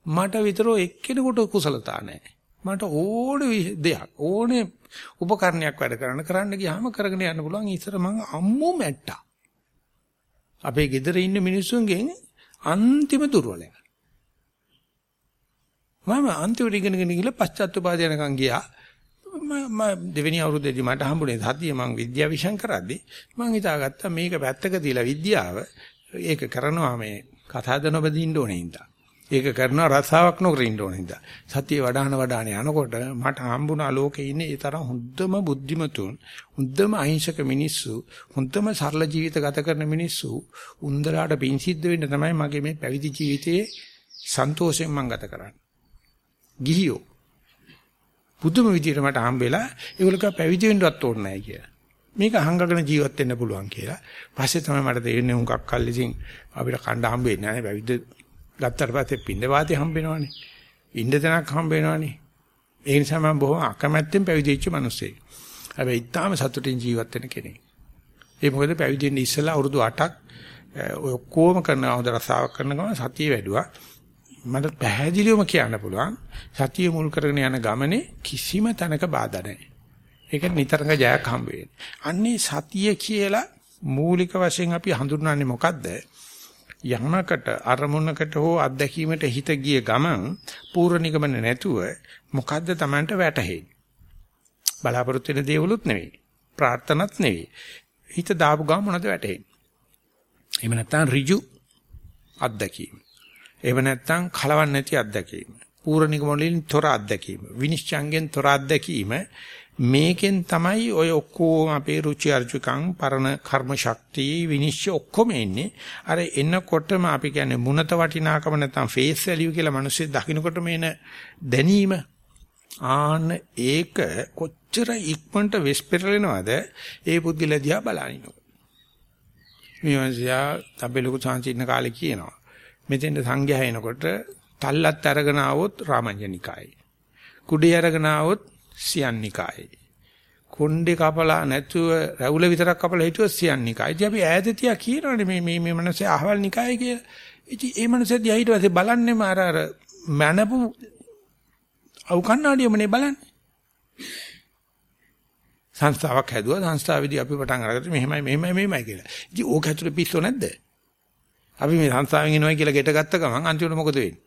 Speaker 1: මට විතරෝ එක්කෙනෙකුට කුසලතා නැහැ. මට ඕනේ දෙයක් ඕනේ උපකරණයක් වැඩ කරන්න කරන්න ගියාම කරගෙන යන්න පුළුවන් ඉස්සර මං අම්මෝ මැට්ටා. අපේ ගෙදර ඉන්න මිනිස්සුන්ගෙන් අන්තිම දුර්වලයා. මම අන්තිමට ඉගෙනගෙන ගිහලා පශ්චාත්තුපාද යනකම් ගියා. මම දෙවෙනි අවුරුද්දේදී මට හම්බුනේ සතිය මම විද්‍යාව විෂන් කරද්දී මම හිතාගත්තා මේක පැත්තක තියලා විද්‍යාව ඒක කරනවා මේ කතාද නොබදින්න ඕනේ හින්දා. ඒක කරනවා රසාවක් නොකර ඉන්න ඕනේ හින්දා. සතිය වඩාන වඩාන යනකොට මට හම්බුණා ලෝකේ ඉන්නේ ඒ තරම් හොඳම බුද්ධිමතුන්, හොඳම අහිංසක මිනිස්සු, හොඳම සරල ජීවිත ගත කරන මිනිස්සු උන්දලාට පින් සිද්ධ වෙන්න තමයි මගේ මේ පැවිදි ජීවිතයේ සන්තෝෂයෙන් මම ගත කරන්නේ. ගිහියෝ පුදුම විදිහට මට හම්බෙලා ඒගොල්ලෝ කිව්වා පැවිදි වෙන්නවත් ඕනේ නැහැ කියලා. මේක අහංගගෙන ජීවත් වෙන්න පුළුවන් කියලා. පස්සේ තමයි මට තේරෙන්නේ හුඟක් කල් ඉතින් අපිට කණ්ඩ හම්බෙන්නේ නැහැ. පැවිද්ද ගත්තට පස්සේ පින්ඳ වාතේ හම්බෙනවනේ. ඉන්න තැනක් හම්බෙනවනේ. ඒ නිසා මම බොහොම අකමැත්තෙන් පැවිදි වෙච්ච මිනිස්සෙක්. හැබැයි ඊටාම සතුටින් ජීවත් වෙන කෙනෙක්. ඒ මොකද පැවිදි වෙන්න ඉස්සෙල්ලා අවුරුදු 8ක් ඔය ඔක්කොම කරන හොඳ රසාවක් කරන ගමන් සතිය වැඩුවා. මට පැහැදිලිවම කියන්න පුළුවන් සතිය මුල් කරගෙන යන ගමනේ කිසිම තැනක බාධා නැහැ. ඒක නිතරම ජයක් හම්බ වෙන්නේ. අන්නේ සතිය කියලා මූලික වශයෙන් අපි හඳුන්වන්නේ මොකද්ද? යමකට අරමුණකට හෝ අත්දැකීමට හිත ගිය ගමන් පූර්ණ නිගමන නැතුව මොකද්ද Tamanට වැටහෙන්නේ? බලාපොරොත්තු වෙන දේවලුත් නෙවෙයි. ප්‍රාර්ථනත් නෙවෙයි. හිත දාපු ගමන් මොනවද වැටහෙන්නේ? එහෙම නැත්නම් ඍජු අත්දැකීම. එහෙම නැත්නම් කලවන්නේ නැති අත්දැකීම. පූර්ණ නිගමනවලින් තොර අත්දැකීම. විනිශ්චයන්ගෙන් තොර අත්දැකීම මේකෙන් තමයි ඔය ඔක්කොම අපේ රුචි අරුචිකම් පරණ කර්ම ශක්තිය විනිශ්චය ඔක්කොම එන්නේ අර එනකොටම අපි කියන්නේ මුණත වටිනාකම නැත්නම් ෆේස් වැලියු කියලා මිනිස්සු දකින්නකොටම එන දැනීම ආන ඒක කොච්චර ඉක්මනට වෙස් පෙරලෙනවද ඒ පුද්ගලයා දිහා බලනිනකොට මියන්සියා අපි ලොකු chance ඉන්න කාලේ කියනවා මෙතෙන්ද සංඝයා එනකොට තල්ලත් අරගෙන ආවොත් රාමඤ්ඤනිකායි. කුඩේ අරගෙන ආවොත් සියන්නිකායි. කොණ්ඩේ කපලා නැතුව රැවුල විතරක් කපලා හිටියොත් සියන්නිකායි. ඉතින් අපි ඈත තියා කියනවනේ මේ මේ මේ මනසේ අහවල් නිකාය කියලා. ඉතින් ඒ මනසේ දිහා ඊට පස්සේ බලන්නෙම අර අර මනපු අවු කන්නාඩියමනේ බලන්නේ. සංස්ථාවක් හැදුවා සංස්ථාවේදී අපි පටන් අරගත්තා මෙහෙමයි මෙහෙමයි මෙහෙමයි කියලා. ඉතින් ඕක ඇතුලේ පිස්සෝ නැද්ද? අපි මේ සංස්ථාවෙන් එනවා කියලා ගෙට ගත්ත ගමන් අන්තිමට මොකද වෙන්නේ?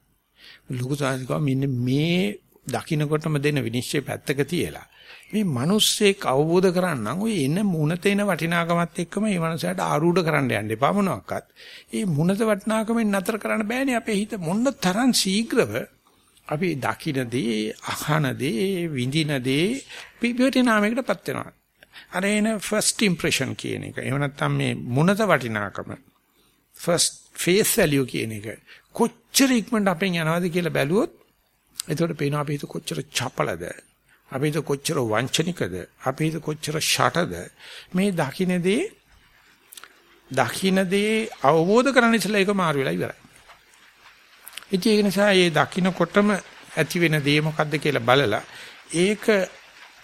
Speaker 1: ලොකු සාහිත්‍යකව මෙන්න මේ දකින්නකොටම දෙන විනිශ්චය පැත්තක තියලා මේ මිනිස්සෙක් අවබෝධ කරගන්න ඔය එන මුණත එන වටිනාකමත් එක්කම මේ මනුස්සයාට ආරූඪ කරන්න යන්න එපා මොනවාක්වත්. මේ මුණත වටිනාකමෙන් නතර කරන්න බෑනේ අපේ හිත මොන්න තරම් ශීඝ්‍රව අපි දකින්නදී අහනදී විඳිනදී පිපිටිනාමයකටපත් වෙනවා. අර එන first impression කියන එක. එහෙම නැත්නම් මේ මුණත වටිනාකම first face value කියන එක. කොච්චර ඉක්මනට අපෙන් යනවද කියලා බැලුවොත් එතකොට පේනවා අපි හිත කොච්චර චපලද? අපි හිත කොච්චර වංචනිකද? අපි හිත කොච්චර ෂටද? මේ දකින්නදී දකින්නදී අවබෝධ කරගන්න ඉස්සලා ඒක මාරු වෙලා ඉවරයි. ඉතින් ඒක නිසා මේ දකින්නකොටම ඇති වෙන දේ මොකද්ද කියලා බලලා ඒක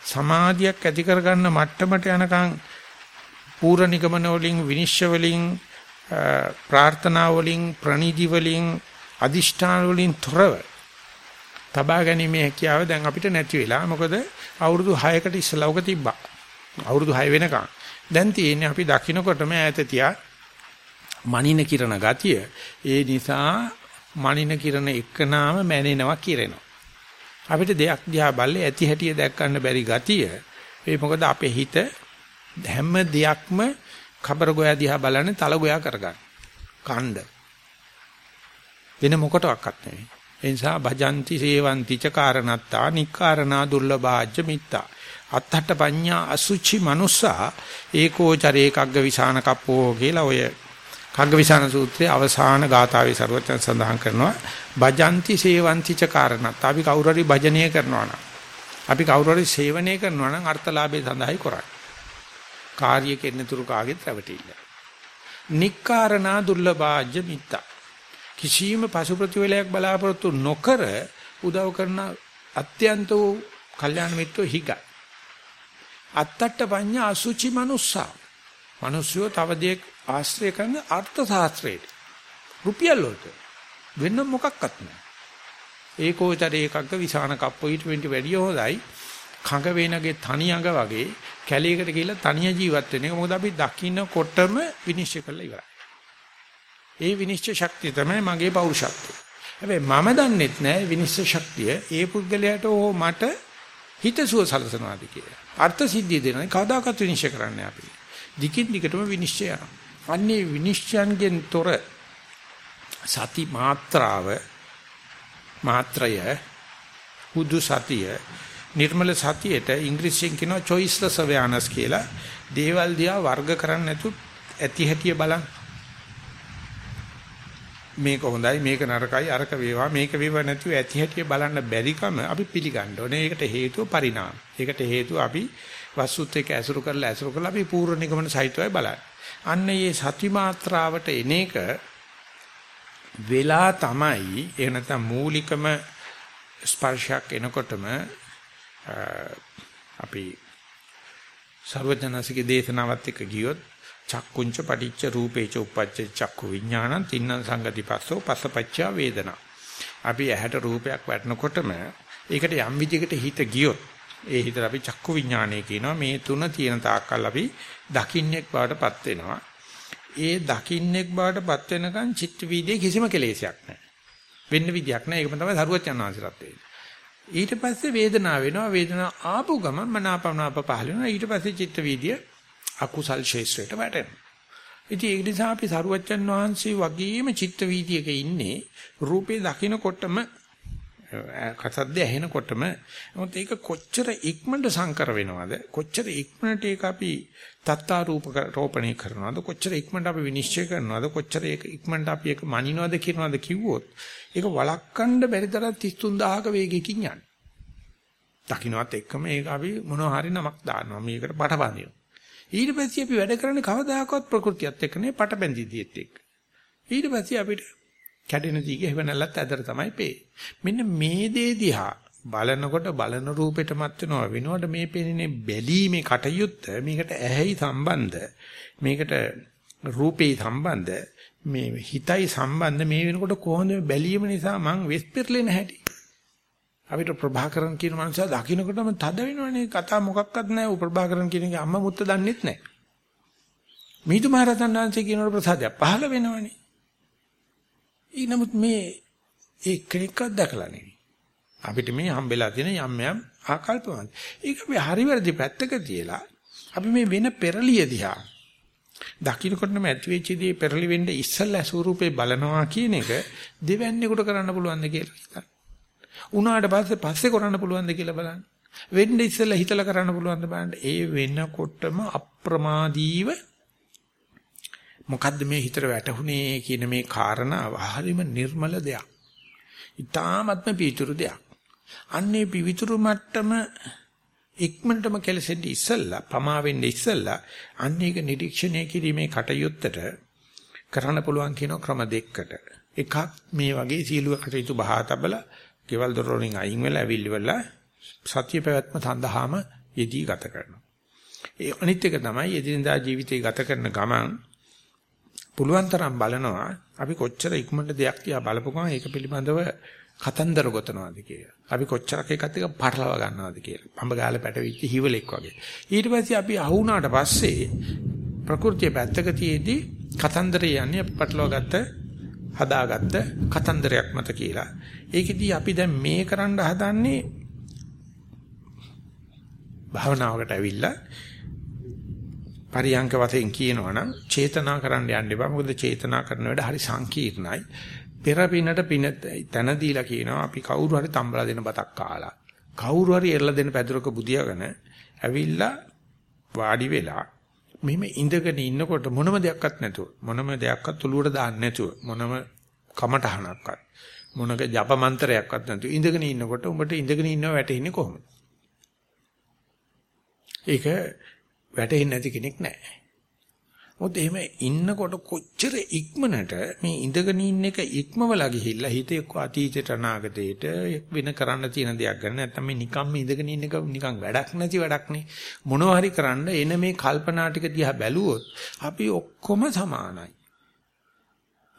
Speaker 1: සමාධියක් ඇති කරගන්න මට්ටමට යනකම් පූර්ණ නිගමන වලින් විනිශ්චය වලින් ප්‍රාර්ථනා වලින් ප්‍රණීති වලින් අදිෂ්ඨාන වලින් තොරව තබා ගැනීමේ හැකියාව දැන් අපිට නැති වෙලා මොකද අවුරුදු 6කට ඉස්සලා උක තිබ්බා. අවුරුදු 6 වෙනකන්. දැන් තියෙන්නේ අපි දකින්නකොටම ඈත තියා මනින කිරණ ගතිය. ඒ නිසා මනින කිරණ එක්කනාම මැනෙනවා කිරෙනවා. අපිට දෙයක් දිහා බල්ලේ ඇති හැටිය දැක් ගන්න බැරි ගතිය. ඒ මොකද අපේ හිත හැම දෙයක්ම කබර ගෝයා දිහා බලන්නේ තල ගෝයා කරගන්න. කණ්ඩ. වෙන මොකටවත් නෙමෙයි. ඒ නිසා භජନ୍ତି සේවନ୍ତି ච කාරණත්තා නික්කාරණා දුර්ලභාජ්‍ය මිත්තා. අත්තට පඤ්ඤා අසුචි මනුස්සා ඒකෝ චරේ කග්ග විසාන කප්පෝ කියලා ඔය කග්ග විසාන සූත්‍රයේ අවසාන ගාථාවේ ਸਰවචන් සඳහන් කරනවා භජନ୍ତି සේවନ୍ତି ච කාරණත් අපි කවුරු හරි භජනය කරනවා නම් අපි කවුරු හරි සේවනය කරනවා නම් අර්ථලාභය සඳහායි කරන්නේ කාර්ය කෙරෙනතුරු කාගෙත් රැවටිල්ල නික්කාරණා දුර්ලභාජ්‍ය මිත්තා කිසියම් පසු ප්‍රතිවලයක් බලාපොරොත්තු නොකර උදව් කරන අත්‍යන්ත වූ කල්යාණ මිත්‍රෝ හිගයි. අත්තට්ට පඤ්ඤා අසුචි මනුස්සා. මිනිස්සුયો තව දෙයක් ආශ්‍රය කරන අර්ථ ශාස්ත්‍රයට. රුපියල් වලට වෙන මොකක්වත් නැහැ. ඒකෝචර ඒකක්ක විසාන කප්පෝ ඊට වෙන්ට වැඩිය හොඳයි. කඟ වේනගේ තනි අඟ වගේ කැලේකට ගිහිල්ලා තනිය ජීවත් වෙන එක. මොකද අපි දකින්නකොටම විනිශ්චය කරලා ඉවරයි. ඒ විනිශ්චය ශක්තිය තමයි මගේ පෞරුෂත්වය. හැබැයි මම දන්නෙත් නෑ විනිශ්චය ශක්තිය ඒ පුද්ගලයාට ඕ මට හිතසුව සලසනවාද කියලා. අර්ථ සිද්ධිය දෙනවා. කවදාකවත් විනිශ්චය කරන්න අපි. දිගින් දිගටම විනිශ්චය යනවා. අන්නේ විනිශ්චයන්ගෙන් තොර සති මාත්‍රාව මාත්‍රය හුදු සතිය නිර්මල සතියට ඉංග්‍රීසියෙන් කියනවා choiceless awareness කියලා. දේවල් දිහා වර්ග කරන්නේ නැතු ඇති හැටිය බලන්න. මේක හොඳයි මේක නරකයි අරක වේවා මේක වේවා නැතුව ඇති හැටිය බලන්න බැරිකම අපි පිළිගන්න ඕනේ. ඒකට හේතුව පරිණාම. ඒකට හේතුව අපි වස්තුත් එක්ක ඇසුරු කරලා ඇසුරු කරලා අපි පූර්ව නිගමන සහිතවයි බලන්නේ. අන්න මේ සති මාත්‍රාවට එන එක වෙලා තමයි ඒ නැත්නම් මූලිකම ස්පර්ශයක් එනකොටම අපි සර්වඥාසිකේ දේශනාවත් එක්ක ගියොත් චක්කුංච පටිච්ච රූපේච උප්පච්ච චක්කු විඥානං තින්න සංගතිපස්සෝ පස්සපච්චා වේදනා. අපි ඇහැට රූපයක් වැටෙනකොටම ඒකට යම් විදිහකට හිත ගියොත් ඒ හිතට අපි චක්කු විඥානය කියනවා මේ තුන තියෙන තාක්කල් අපි දකින්නෙක් බවටපත් වෙනවා. ඒ දකින්නෙක් බවටපත් වෙනකන් චිත්ත වීදියේ කිසිම කෙලෙසයක් නැහැ. වෙන්න විදියක් නැහැ. ඒකම තමයි සරුවත් යන ආසිරත් වෙන්නේ. ඊට පස්සේ වේදනාව වෙනවා. වේදනාව ආපු ගමන් මනාපමනාප පහල වෙනවා. ඊට පස්සේ චිත්ත වීදිය අකුසල් ශේෂ්ත්‍රයට වැටෙනවා. ඉතින් ඒ නිසා අපි සරුවච්චන් වහන්සේ වගේම චිත්ත වීදියක ඉන්නේ රූපේ දකිනකොටම කසද්ද ඇහෙනකොටම මොකද ඒක කොච්චර ඉක්මනට සංකර වෙනවද කොච්චර ඉක්මනට ඒක අපි තත්තා රූප රෝපණය කරනවද? කොච්චර ඉක්මනට අපි විනිශ්චය කරනවද? කොච්චර ඒක ඉක්මනට අපි ඒක මනිනවද කියනවද කිව්වොත් ඒක වළක්වන්න බැරි තරම් 33000ක වේගයකින් යන්නේ. දකින්නවත් එක්කම ඒක අපි මොනවා හරි නමක් දානවා. මේකට පටබඳිනවා ඊට පස්සේ අපි වැඩ කරන්නේ කවදාකවත් ප්‍රകൃතියත් එක්ක නේ පටබැඳිදියෙත් එක්ක. ඊට පස්සේ අපිට කැඩෙන දීගේ හැවනල්ලත් ඇදලා තමයි පේන්නේ. මෙන්න මේ දේ දිහා බලනකොට බලන රූපෙට මත් වෙනවා වෙනකොට මේ පේන්නේ බැලීමේ කටයුත්ත මේකට ඇහැයි සම්බන්ධ මේකට රූපේ සම්බන්ධ මේ හිතයි සම්බන්ධ මේ වෙනකොට කොහොමද බැලීම නිසා මං වෙස් පෙරලෙන හැටි අපිට ප්‍රභාකරන් කියන මනුස්සයා දකින්නකොටම තද වෙනවනේ. කතා මොකක්වත් නැහැ. උ ප්‍රභාකරන් කියන එක අම්මා මුත්ත දන්නෙත් නැහැ. මිහිඳු මහ රහතන් වහන්සේ කියනකොට ප්‍රසාදයක් පහළ වෙනවනේ. ඒ නමුත් මේ ඒ කෙනෙක්වත් දැකලා නෙවෙයි. අපිට මේ හම්බෙලා තියෙන යම් යම් ආකල්පවත්. ඒක අපි හරි වැරදි පැත්තක තියලා අපි මේ වෙන පෙරලිය දිහා දකින්නකොටම ඇති වෙච්ච දේ පෙරලි වෙන්න ඉස්සල්ලා ස්වරූපේ බලනවා කියන එක දෙවන්නේකට කරන්න පුළුවන්ද කියලා හිතන්න. උනාට පස්සේ පස්සේ කරන්න පුළුවන්ද කියලා බලන්න. වෙන්න ඉස්සල්ලා හිතලා කරන්න පුළුවන්ද බලන්න. ඒ වෙනකොටම අප්‍රමාදීව මොකද්ද මේ හිතට වැටහුනේ කියන මේ කාරණාව හරිම නිර්මල දෙයක්. ඊ타ත්ම පිවිතුරු දෙයක්. අන්නේ පිවිතුරු මට්ටම ඉක්මනටම කෙලසෙන්නේ ඉස්සල්ලා පමා වෙන්නේ ඉස්සල්ලා අන්න ඒක නිරීක්ෂණය කිරීමේ කටයුත්තට කරන්න පුළුවන් කියන ක්‍රම දෙකකට. එකක් මේ වගේ සීලුව කටයුතු බහා තබලා ගෙවල් දොරවලින් අයින් වෙලා ඇවිල්ලිවලා සත්‍ය පැවැත්ම සඳහාම යෙදී ගත කරනවා. ඒ අනිත් එක තමයි එදිනදා ජීවිතේ ගත කරන ගමන් පුළුවන් තරම් බලනවා අපි කොච්චර ඉක්මනට දෙයක් තියා බලපුවම ඒක පිළිබඳව කතන්දර ගොතනවාද කියලා. අපි කොච්චරක් එකත් එක පටලවා ගන්නවද කියලා. පඹ ගාලා පැටවිච්ච හිවලෙක් වගේ. ඊට පස්සේ අපි අහුණාට පස්සේ ප්‍රകൃතිය පැත්තක තියේදී කතන්දරය යන්නේ අපි පටලවා ගත්ත හදාගත්ත කතන්දරයක් මත කියලා. ඒකෙදී අපි දැන් මේ කරන්න හදන්නේ භාවනාවකට ඇවිල්ලා පරියංක වශයෙන් කියනවනම් චේතනා කරන්න යන්න එපා. මොකද චේතනා කරන වැඩ හරි සංකීර්ණයි. පෙර පිනට පින තන දීලා කියනවා අපි කවුරු හරි තම්බලා දෙන බතක් කාලා. කවුරු හරි එල්ල දෙන පැදුරක බුදියාගෙන ඇවිල්ලා වාඩි වෙලා මෙහෙම ඉඳගෙන ඉන්නකොට මොනම දෙයක්වත් නැතුව මොනම දෙයක්වත් ඔලුවට දාන්න නැතුව මොනම කමටහනක්වත් මොනක ජප මන්ත්‍රයක්වත් නැතුව ඉඳගෙන ඉන්නකොට උඹට ඉඳගෙන ඉන්නව වැටෙන්නේ කොහොමද? ඒක වැටෙන්නේ නැති කෙනෙක් නැහැ. මොකද එහෙම ඉන්නකොට කොච්චර ඉක්මනට මේ ඉඳගෙන ඉන්න එක ඉක්මවලා ගිහිල්ලා හිත එක්ක අතීතයට අනාගතයට වෙන කරන්න තියෙන දෙයක් ගන්න. නැත්නම් මේ නිකම්ම ඉඳගෙන ඉන්න එක නිකන් වැඩක් නැති වැඩක් නේ මොනවා හරි කරන්න එන මේ කල්පනා ටික දිහා බැලුවොත් අපි ඔක්කොම සමානයි.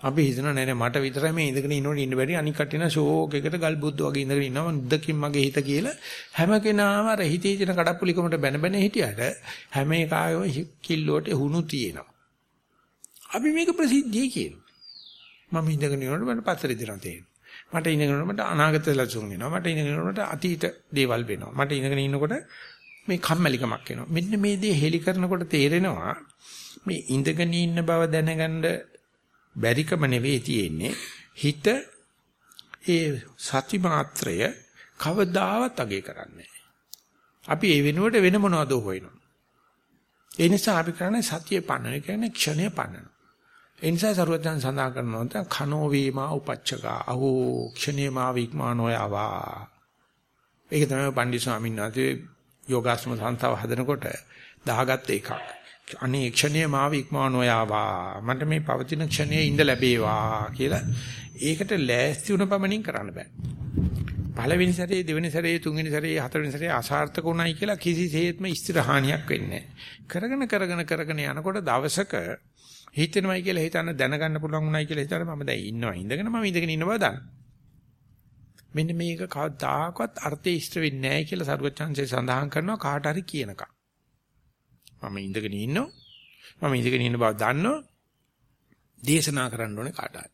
Speaker 1: අපි හිතනවා නෑ නෑ මට විතරයි මේ ඉඳගෙන ඉන්නෝනේ ඉන්න බැරි අනික් කටින ෂෝක් එකට ගල් බුද්ද වගේ ඉඳගෙන ඉන්නවා නුද්දකින් මගේ හිත කියලා හැම කෙනාම අර හිතේ තියෙන කඩප්පුලිකමට බැන බැන හිටියට හැම එකාගේම කිල්ලෝට හුණු තියෙනවා අපි මේක ප්‍රසිද්ධිය කියනවා. මම ඉඳගෙන ඉන්නකොට මට පස්සට දෙනවා තේරෙනවා. මට ඉඳගෙන ඉන්නකොට අනාගත ලසුන් වෙනවා. මට ඉඳගෙන ඉන්නකොට අතීත දේවල් වෙනවා. මට ඉඳගෙන ඉන්නකොට මේ කම්මැලිකමක් එනවා. මෙන්න මේ දේ හෙලි කරනකොට තේරෙනවා මේ ඉඳගෙන ඉන්න බව දැනගන්න බැරිකම නෙවෙයි තියෙන්නේ. හිත ඒ සති මාත්‍රය කවදාවත් අගේ කරන්නේ අපි ඒ වෙනුවට වෙන මොනවද හොයනවා. ඒ නිසා අපි කරන්නේ සතිය පන්නන කියන්නේ ක්ෂණය පන්නන. ඒ නිසා සරුවචන් සඳහන් කරනවා දැන් කනෝ වීමා උපච්චකා අහෝ ක්ෂණේමා වික්මානෝ යවා ඒක තමයි පණ්ඩිත ස්වාමීන් වහන්සේ යෝගාශ්‍රම සංස්ථාව හදනකොට දාගත්ත එකක් අනේ ක්ෂණේමා වික්මානෝ යවා මට මේ පවතින ක්ෂණයේ ඉඳ ලැබේවා කියලා ඒකට ලෑස්ති වුණ පමණින් කරන්න බෑ පළවෙනි සැරේ දෙවෙනි සැරේ තුන්වෙනි සැරේ හතරවෙනි සැරේ අසාර්ථක උනායි කියලා කිසිසේත්ම ස්ථිරහානියක් වෙන්නේ කරගෙන කරගෙන කරගෙන යනකොට දවසක හිතෙනවයි කියලා හිතන්න දැනගන්න පුළුවන් උනායි කියලා හිතන මම දැන් ඉන්නවා ඉඳගෙන මම ඉඳගෙන ඉන්න බව දන්න. මෙන්න මේක කවදාකවත් අර්ථය ඉෂ්ට වෙන්නේ නැහැ කියලා සරුවචාන්සේ සඳහන් කරනවා කාට හරි කියනකම්. මම ඉඳගෙන ඉන්නෝ මම ඉඳගෙන ඉන්න බව දන්නෝ දේශනා කරන්න ඕනේ කාට හරි.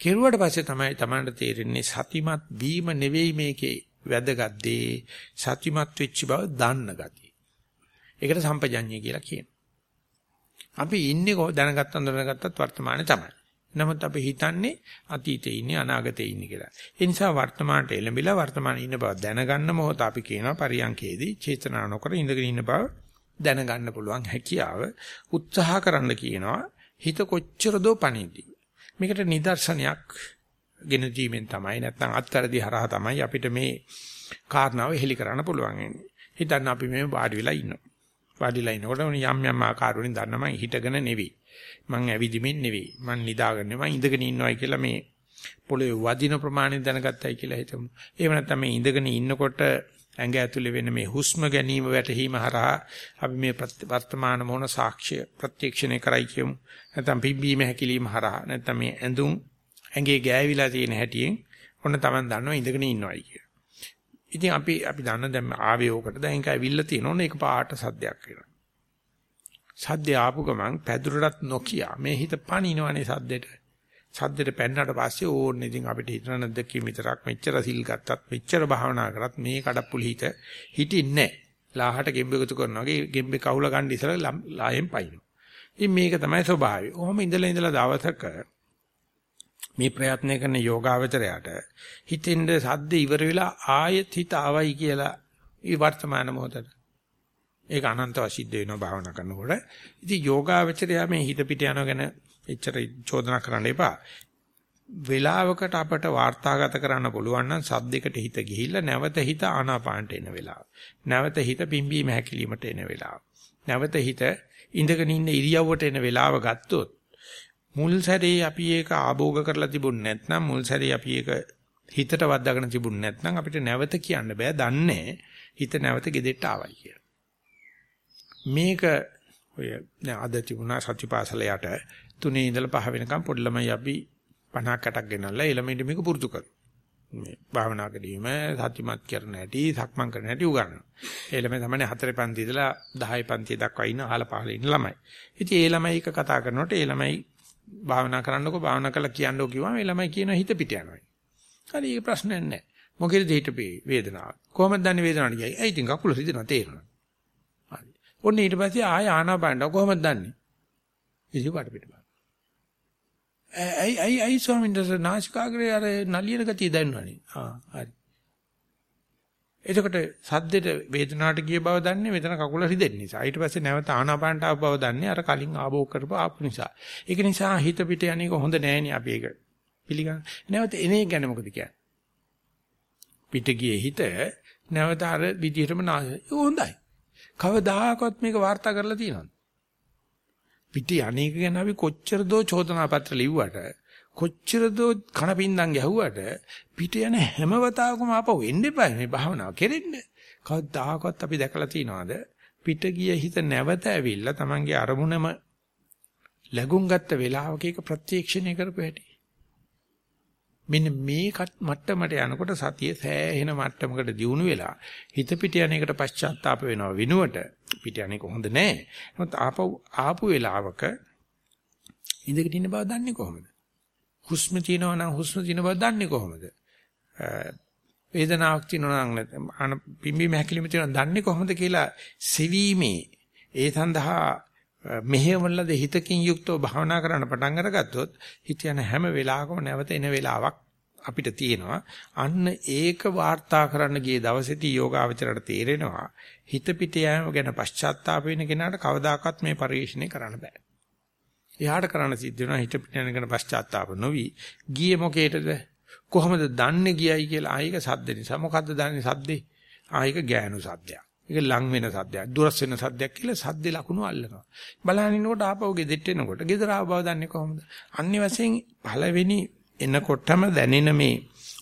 Speaker 1: කෙරුවට පස්සේ තමයි Tamanට තේරෙන්නේ සතිමත් වීම නෙවෙයි මේකේ වැදගත් දේ සතිමත් වෙච්ච බව දන්න ගතිය. ඒකට සම්පජඤ්ඤය කියලා කියනවා. අපි ඉන්නේ දැනගත්තන් දැනගත්තත් වර්තමානයේ තමයි. නමුත් අපි හිතන්නේ අතීතේ ඉන්නේ අනාගතේ ඉන්නේ කියලා. ඒ නිසා වර්තමානට එළඹිලා වර්තමානයේ ඉන්න බව දැනගන්න මොහොත අපි කියනවා පරියන්කේදී චේතනා නොකර ඉඳගෙන ඉන්න බව දැනගන්න පුළුවන් හැකියාව උත්සාහ කරන්න කියනවා. හිත කොච්චර දෝ පණිදී. මේකට නිදර්ශනයක් ගෙන දීමෙන් තමයි නැත්නම් අත්තරදි හරහා තමයි අපිට මේ කාරණාව හෙලි කරන්න පුළුවන්. හිතන්න අපි මේ වාඩි වෙලා ඉන්නවා. වාඩිලා ඉනකොට යම් යම් ආකාර වලින් දන්න මම හිටගෙන නෙවෙයි. මං ඇවිදිමින් නෙවෙයි. මං නිදාගෙන මං ඉඳගෙන ඉන්නවයි කියලා මේ පොළවේ වදින ප්‍රමාණය දැනගත්තයි කියලා හිතමු. එහෙම නැත්නම් මේ ඉඳගෙන ඉන්නකොට ඇඟ ඇතුලේ වෙන මේ හුස්ම ගැනීම වැටහීම හරහා අපි මේ වර්තමාන මොන සාක්ෂ්‍ය ප්‍රත්‍යක්ෂණය කරයි කියමු. නැත්නම් පිම්බීම හැකිලිම හරහා නැත්නම් මේ ඇඳුම් ඇඟේ ගෑවිලා තියෙන හැටියෙන් ඔන්න Taman දන්නවා ඉඳගෙන ඉන්නවයි කියලා. ඉතින් අපි අපි දන්න දැන් ආවේ ඕකට දැන් ඒක ඇවිල්ලා තියෙනෝනේ ඒක පාට සද්දයක් වෙනවා. සද්ද ආපු ගමන් පැදුරටත් නොකිය මේ හිත පණිනවනේ සද්දෙට. සද්දෙට පැන්නට පස්සේ ඕන්නේ ඉතින් අපිට හිතන නැද්ද විතරක් මෙච්චර සිල් ගත්තත් මෙච්චර භාවනා කරත් මේ කඩප්පුලි හිත හිටින්නේ ලාහට ගෙම්බෙකුතු කරනවා වගේ ගෙම්බේ කවුල ගන්න ඉස්සලා ලායෙන් පයින්නවා. ඉතින් මේක තමයි ස්වභාවය. ඔහොම ඉඳලා ඉඳලා දවසක මේ ප්‍රයත්න කරන යෝගාවචරයට හිතෙන්ද සද්ද ඉවර වෙලා ආයෙත් හිත ආවයි කියලා ඒ වර්තමාන මොහොතට ඒක අනන්තව සිද්ධ වෙනවා භාවනා කරනකොට. ඉතින් යෝගාවචරය මේ හිත පිට යන ගැන එච්චර චෝදනා කරන්න එපා. වේලාවකට අපට වාර්තාගත කරන්න පුළුවන් නම් සද්දයකට හිත ගිහිල්ලා නැවත හිත ආනාපානට එන වෙලාව. නැවත හිත පිම්බීම හැකිලීමට එන වෙලාව. නැවත හිත ඉඳගෙන ඉන්න ඉරියව්වට එන වෙලාව ගත්තොත් මුල් සැරේ අපි ඒක ආභෝග කරලා තිබුණ නැත්නම් මුල් සැරේ අපි ඒක හිතට වද්දාගෙන තිබුණ නැත්නම් අපිට නැවත කියන්න බෑ දන්නේ හිත නැවත ගෙදෙට්ට ආවයි කියලා. මේක ඔය දැන් අද තිබුණා සත්‍යපාසල යට තුනේ ඉඳලා පහ වෙනකම් පොඩි ළමයි අපි 50ක් 60ක් ගෙනල්ලා ළමයින්ට මේක පුරුදු කරනවා. මේ භාවනා කිරීම සත්‍යමත් කරන හැටි සක්මන් කරන හැටි උගන්වනවා. ඒ ළමයි තමයි 4 පන්ති ඉඳලා 10 පන්ති දක්වා ඉන්න අහල පහල ඉන්න ළමයි. ඉතින් ඒ ළමයි එක කතා කරනකොට ඒ ළමයි භාවනා කරන්නකෝ භාවනා කළා කියන්නෝ කිව්වම මේ ළමයි කියන හිත පිට යනවා. හරි ඒක ප්‍රශ්නයක් නැහැ. මොකේද හිතපේ වේදනාව? කොහොමද දන්නේ වේදනාවට කියයි? ඒ ඉතින් කකුල රිදෙනවා තේරෙනවා. හරි. ඔන්න ඊට පස්සේ ආය ආනාපානට කොහොමද දන්නේ? ඉතින් වට පිට බලන්න. ඇයි ඇයි ඇයි ස්වාමීන් වහන්සේ නාසිකාග්‍රේ අර නලියන ගතිය දැනනවනේ. ආ හරි. එතකොට සද්දෙට වේදනාවට ගිය බව දන්නේ මෙතන කකුල රිදෙන්න නිසා. ඊට පස්සේ නැවත ආනාපානට ආව බව දන්නේ අර කලින් ආභෝග කරපු ආපු නිසා. ඒක නිසා හිත පිට යන්නේක හොඳ නෑනේ අපි ඒක පිළිගන්න. නැවත එනේ ගැන මොකද කියන්නේ? පිට ගියේ හිත නැවත අර විදිහටම නාය. හොඳයි. කවදාකවත් මේක වාර්තා කරලා තියෙනවද? පිටි අනේක ගැන අපි කොච්චර දෝ චෝදනා පත්‍ර ලිව්වට කොච්චර දෝ කණපින්දම් ගැහුවට පිට යන හැම වතාවකම ආපහු එන්න එපා මේ භාවනාව කෙරෙන්න. කවදාකවත් අපි දැකලා තියනවාද පිට ගිය හිත නැවත ඇවිල්ලා Tamange අරමුණම ලැබුම් ගත්ත වෙලාවක ඒක ප්‍රත්‍යක්ෂණය කරපු හැටි. මෙන්න මේ මට්ටමට යනකොට සතිය සෑහෙන මට්ටමකට දියුණු වෙලා හිත පිට යන එකට පශ්චාත්තාප වෙනවා විනුවට පිට යන එක හොඳ නෑ. නමුත් ආපහු ආපු වෙලාවක ඉඳගෙන ඉන්න බව දන්නේ කොහොමද? හුස්ම තියෙනවා නම් හුස්ම තියෙන බව දන්නේ කොහොමද? වේදනාවක් තියෙනවා නම් පිම්බි මහැකිලිම තියෙනවා දන්නේ කොහොමද කියලා සෙවීමේ ඒ සඳහා මෙහෙවලද හිතකින් යුක්තව භාවනා කරන්න පටන් අරගත්තොත් හිත යන හැම වෙලාවකම නැවත එන වෙලාවක් අපිට තියෙනවා. අන්න ඒක වාර්තා කරන්න ගිය දවසේදී යෝගාවචරයට තේරෙනවා හිත පිට යෑම ගැන පශ්චාත්තාප වෙන කෙනාට කවදාකවත් මේ පරිශ්‍රණය කරන්න බෑ. එයාට කරන්න සිද්ධ වෙනවා හිත පිට යන ගැන පශ්චාත්තාප නොවි. ගියේ මොකේටද? කොහොමද දන්නේ ගියයි කියලා ආයික සද්ද නිසා. මොකද්ද දන්නේ සද්දේ? ආයික ගෑනු සද්දයක්. ඒක ලං වෙන සද්දයක්, දුරස් වෙන සද්දයක් කියලා සද්දේ ලකුණු අල්ලනවා. බලහන් ඉන්නකොට ආපහු ගෙදෙට්ට එනකොට ගෙදර ආව බව දන්නේ කොහොමද? අනිත් වශයෙන් පළවෙනි එනකොටම දැනෙන මේ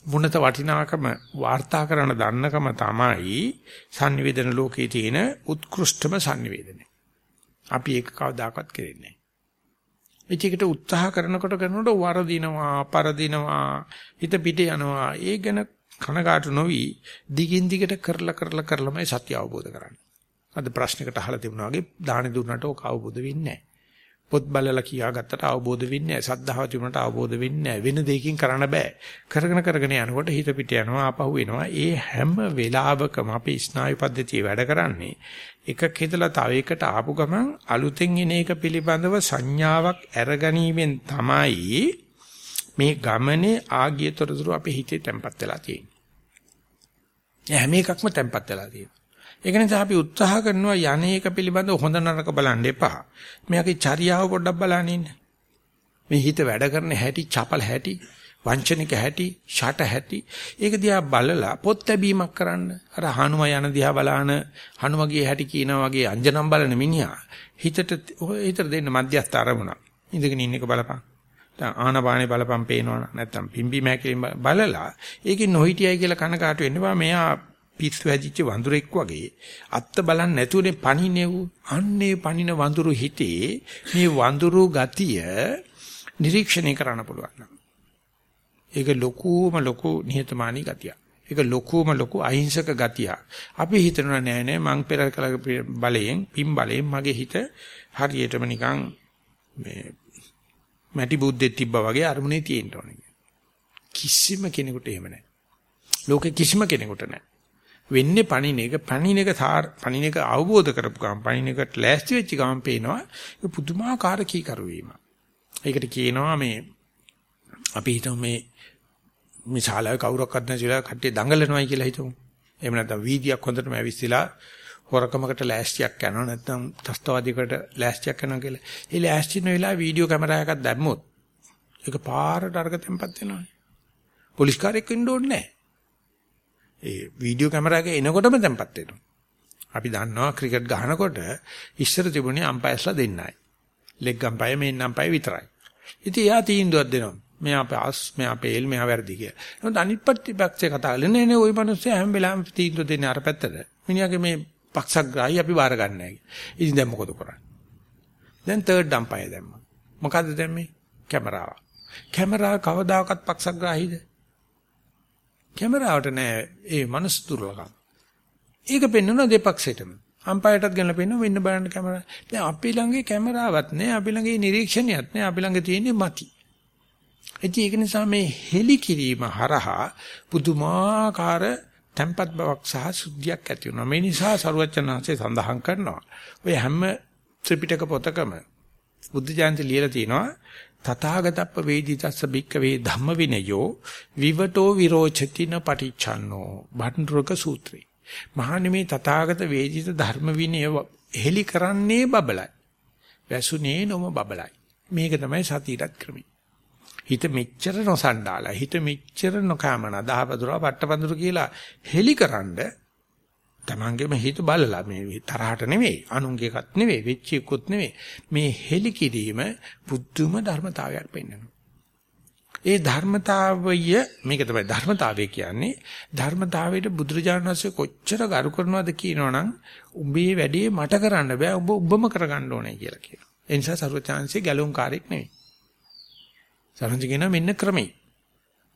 Speaker 1: මුණත වටිනාකම වාර්තා කරන දන්නකම තමයි sannivedana ලෝකයේ තියෙන උත්කෘෂ්ඨම sannivedana. අපි ඒක කවදාකවත් කරන්නේ නැහැ. ඒකට උත්සාහ කරනකොට කරනකොට වරදිනවා, පරදිනවා, හිත පිට යනවා. ඒ ගැන කනගාටු නොවි දිගින් දිගට කරලා කරලා කරලාමයි සත්‍ය අවබෝධ කරන්නේ. අද ප්‍රශ්නයකට අහලා තිබුණා වගේ දාන දුන්නට ඕක අවබෝධ වෙන්නේ නැහැ. පොත් බලලා කියාගත්තට අවබෝධ වෙන්නේ නැහැ. සද්ධාව තිබුණට අවබෝධ වෙන්නේ නැහැ. වෙන දෙයකින් කරන්න බෑ. කරගෙන කරගෙන යනකොට හිත පිට යනවා ආපහු එනවා. ඒ හැම වෙලාවකම අපේ ස්නායු පද්ධතිය වැඩ කරන්නේ එකක් හිතලා තව එකට ආපු ගමන් අලුතෙන් එන එක පිළිබඳව සංඥාවක් අරගැනීමෙන් තමයි මේ ගමනේ ආගිය තොරතුරු අපේ හිතේ තැම්පත් වෙලා තියෙන්නේ. හැම එකක්ම තැම්පත් වෙලා තියෙනවා. ඒක නිසා අපි උත්සාහ කරනවා යන්නේක පිළිබඳව හොඳ නරක බලන්න එපා. මෙයාගේ චර්යාව පොඩ්ඩක් බලන්න ඉන්න. මේ හිත වැඩ කරන හැටි, චපල හැටි, වංචනික හැටි, ෂට හැටි. ඒක දිහා බලලා පොත් ලැබීමක් කරන්න. අර හනුම යන දිහා බලන හනුමගේ හැටි කියනා වගේ අංජනම් බලන මිනිහා හිතට හිතට දෙන්න මධ්‍යස්ථ අරමුණ. ඉඳගෙන ඉන්න එක බලපන්. දැන් ආනපානේ බලපම් පේනවනම් නැත්තම් පිම්බි මෑකලින් බලලා ඒකේ නොහිටියයි කියලා කනකාට වෙන්නවා මෙයා පිස්සු හැදිච්ච වඳුරෙක් වගේ අත්ත බලන්න නැතුනේ පණිනේ වූ අන්නේ පණින වඳුරු හිතේ මේ වඳුරු ගතිය නිරීක්ෂණය කරන්න පුළුවන් ඒක ලොකුම ලොකු නිහතමානී ගතියක්. ඒක ලොකුම ලොකු අහිංසක ගතියක්. අපි හිතනවා නෑ නෑ මං පෙර කල බලයෙන් පින් බලයෙන් මගේ හිත හරියටම නිකන් මේ මැටි බුද්දෙක් තිබ්බා වගේ අරමුණේ තියෙන්න ඕනේ. කිසිම කෙනෙකුට එහෙම නැහැ. ලෝකෙ කිසිම කෙනෙකුට නැහැ. වෙන්නේ පණින එක පණින එක පණින එක අවබෝධ කරපු ගමන් පණින එකට ලෑස්ති වෙච්ච ගමන් පේනවා ඒ පුදුමාකාර කීකරු වීම. ඒකට කියනවා මේ අපි හිතමු මේ මේ ශාලාවේ කවුරක්වත් නැතිලා කට්ටිය දඟලනවායි කියලා හිතමු. එහෙම නැත්නම් වීදියක් හොඳටම ඇවිස්සලා හොරකමකට ලෑස්තියක් කරනවා නැත්නම් තස්තවාදයකට ලෑස්තියක් කරනවා කියලා. ඒ ලෑස්ති වෙන වෙලාවේ වීඩියෝ කැමරා එකක් දැම්මොත් ඒක පාරට අරක තැම්පත් වෙනවනේ. පොලිස් කාර්යයක් වෙන්න ඕනේ නැහැ. ඒ වීඩියෝ කැමරා එක එනකොටම තැම්පත් වෙනවා. අපි දන්නවා ක්‍රිකට් ගහනකොට ඉස්සර තිබුණේ අම්පයර්ස්ලා දෙන්නයි. ලෙග් අම්පයර් මේන් අම්පයර් විතරයි. ඉතින් එයා තීන්දුවක් දෙනවා. මෙයා පාස් මෙයා පේල් මෙයා වැරදි කියලා. නමුත් අනිත් පැත්තේ කතා කරලා නේ නේ ওই මිනිස්සු හැම වෙලාවෙම තීන්දුව දෙන්නේ අර පැත්තට. මිනිහාගේ මේ පක්ෂග්‍රාහී අපි බාර ගන්න නැහැ. ඉතින් දැන් මොකද කරන්නේ? දැන් තර්ඩ් අම්පයර් දැම්මා. මොකද්ද දැම්මේ? කැමරාව. කැමරාව කවදාකවත් පක්ෂග්‍රාහීද? කැමරාවට නෑ ඒ මනස් දුර්ලභකම්. ඒක පෙන්වන දෙපක්ෂයටම. අම්පයරටත් ගන්න පෙන්වන වෙන්න බලන්න කැමරා. දැන් අපි ළඟේ කැමරාවක් නෑ, අපි ළඟේ නිරීක්ෂණයක් නෑ, අපි ළඟ තියෙන්නේ මති. ඒක නිසා මේ හෙලි කිරීම හරහා පුදුමාකාර tempat බවක් සහ සුද්ධියක් ඇති වෙනවා. මේ නිසා සරුවචනාංශය සඳහන් කරනවා. ඔය හැම ත්‍රිපිටක පොතකම බුද්ධ ජයන්ති ලියලා තිනවා තථාගතප්ප වේදිතස්ස භික්කවේ ධම්ම විනයෝ විවටෝ විරෝචතින පටිච්චන්නෝ භණ්ඩරක සූත්‍රේ. මහණෙනි තථාගත වේදිත ධර්ම විනය හෙලි කරන්නේ බබලයි. වැසුනේ නොම බබලයි. මේක තමයි සතිරත් ක්‍රමී. හිත මෙච්චර නොසණ්ඩාලා හිත මෙච්චර නොකමන දහපදුරා පට්ටපඳුර කියලා හෙලිකරනද තමන්ගේම හිත බලලා මේ තරහට නෙවෙයි, අනුන්ගේකත් නෙවෙයි, වෙච්ච එකකුත් නෙවෙයි. මේ හෙලි කිරීම බුද්ධම ධර්මතාවයක් පෙන්වනවා. ඒ ධර්මතාවය මේක තමයි ධර්මතාවය කියන්නේ ධර්මතාවයට බුදුරජාණන් වහන්සේ කොච්චර ගරු කරනවද කියනවනම් උඹේ වැඩේ මට කරන්න බෑ උඹ උඹම කරගන්න ඕනේ කියලා කියනවා. ඒ නිසා සර්වචාන්සිය ගැලුම් කාර්යයක් නෙවෙයි. සරංජි කියනවා මෙන්න ක්‍රමයි.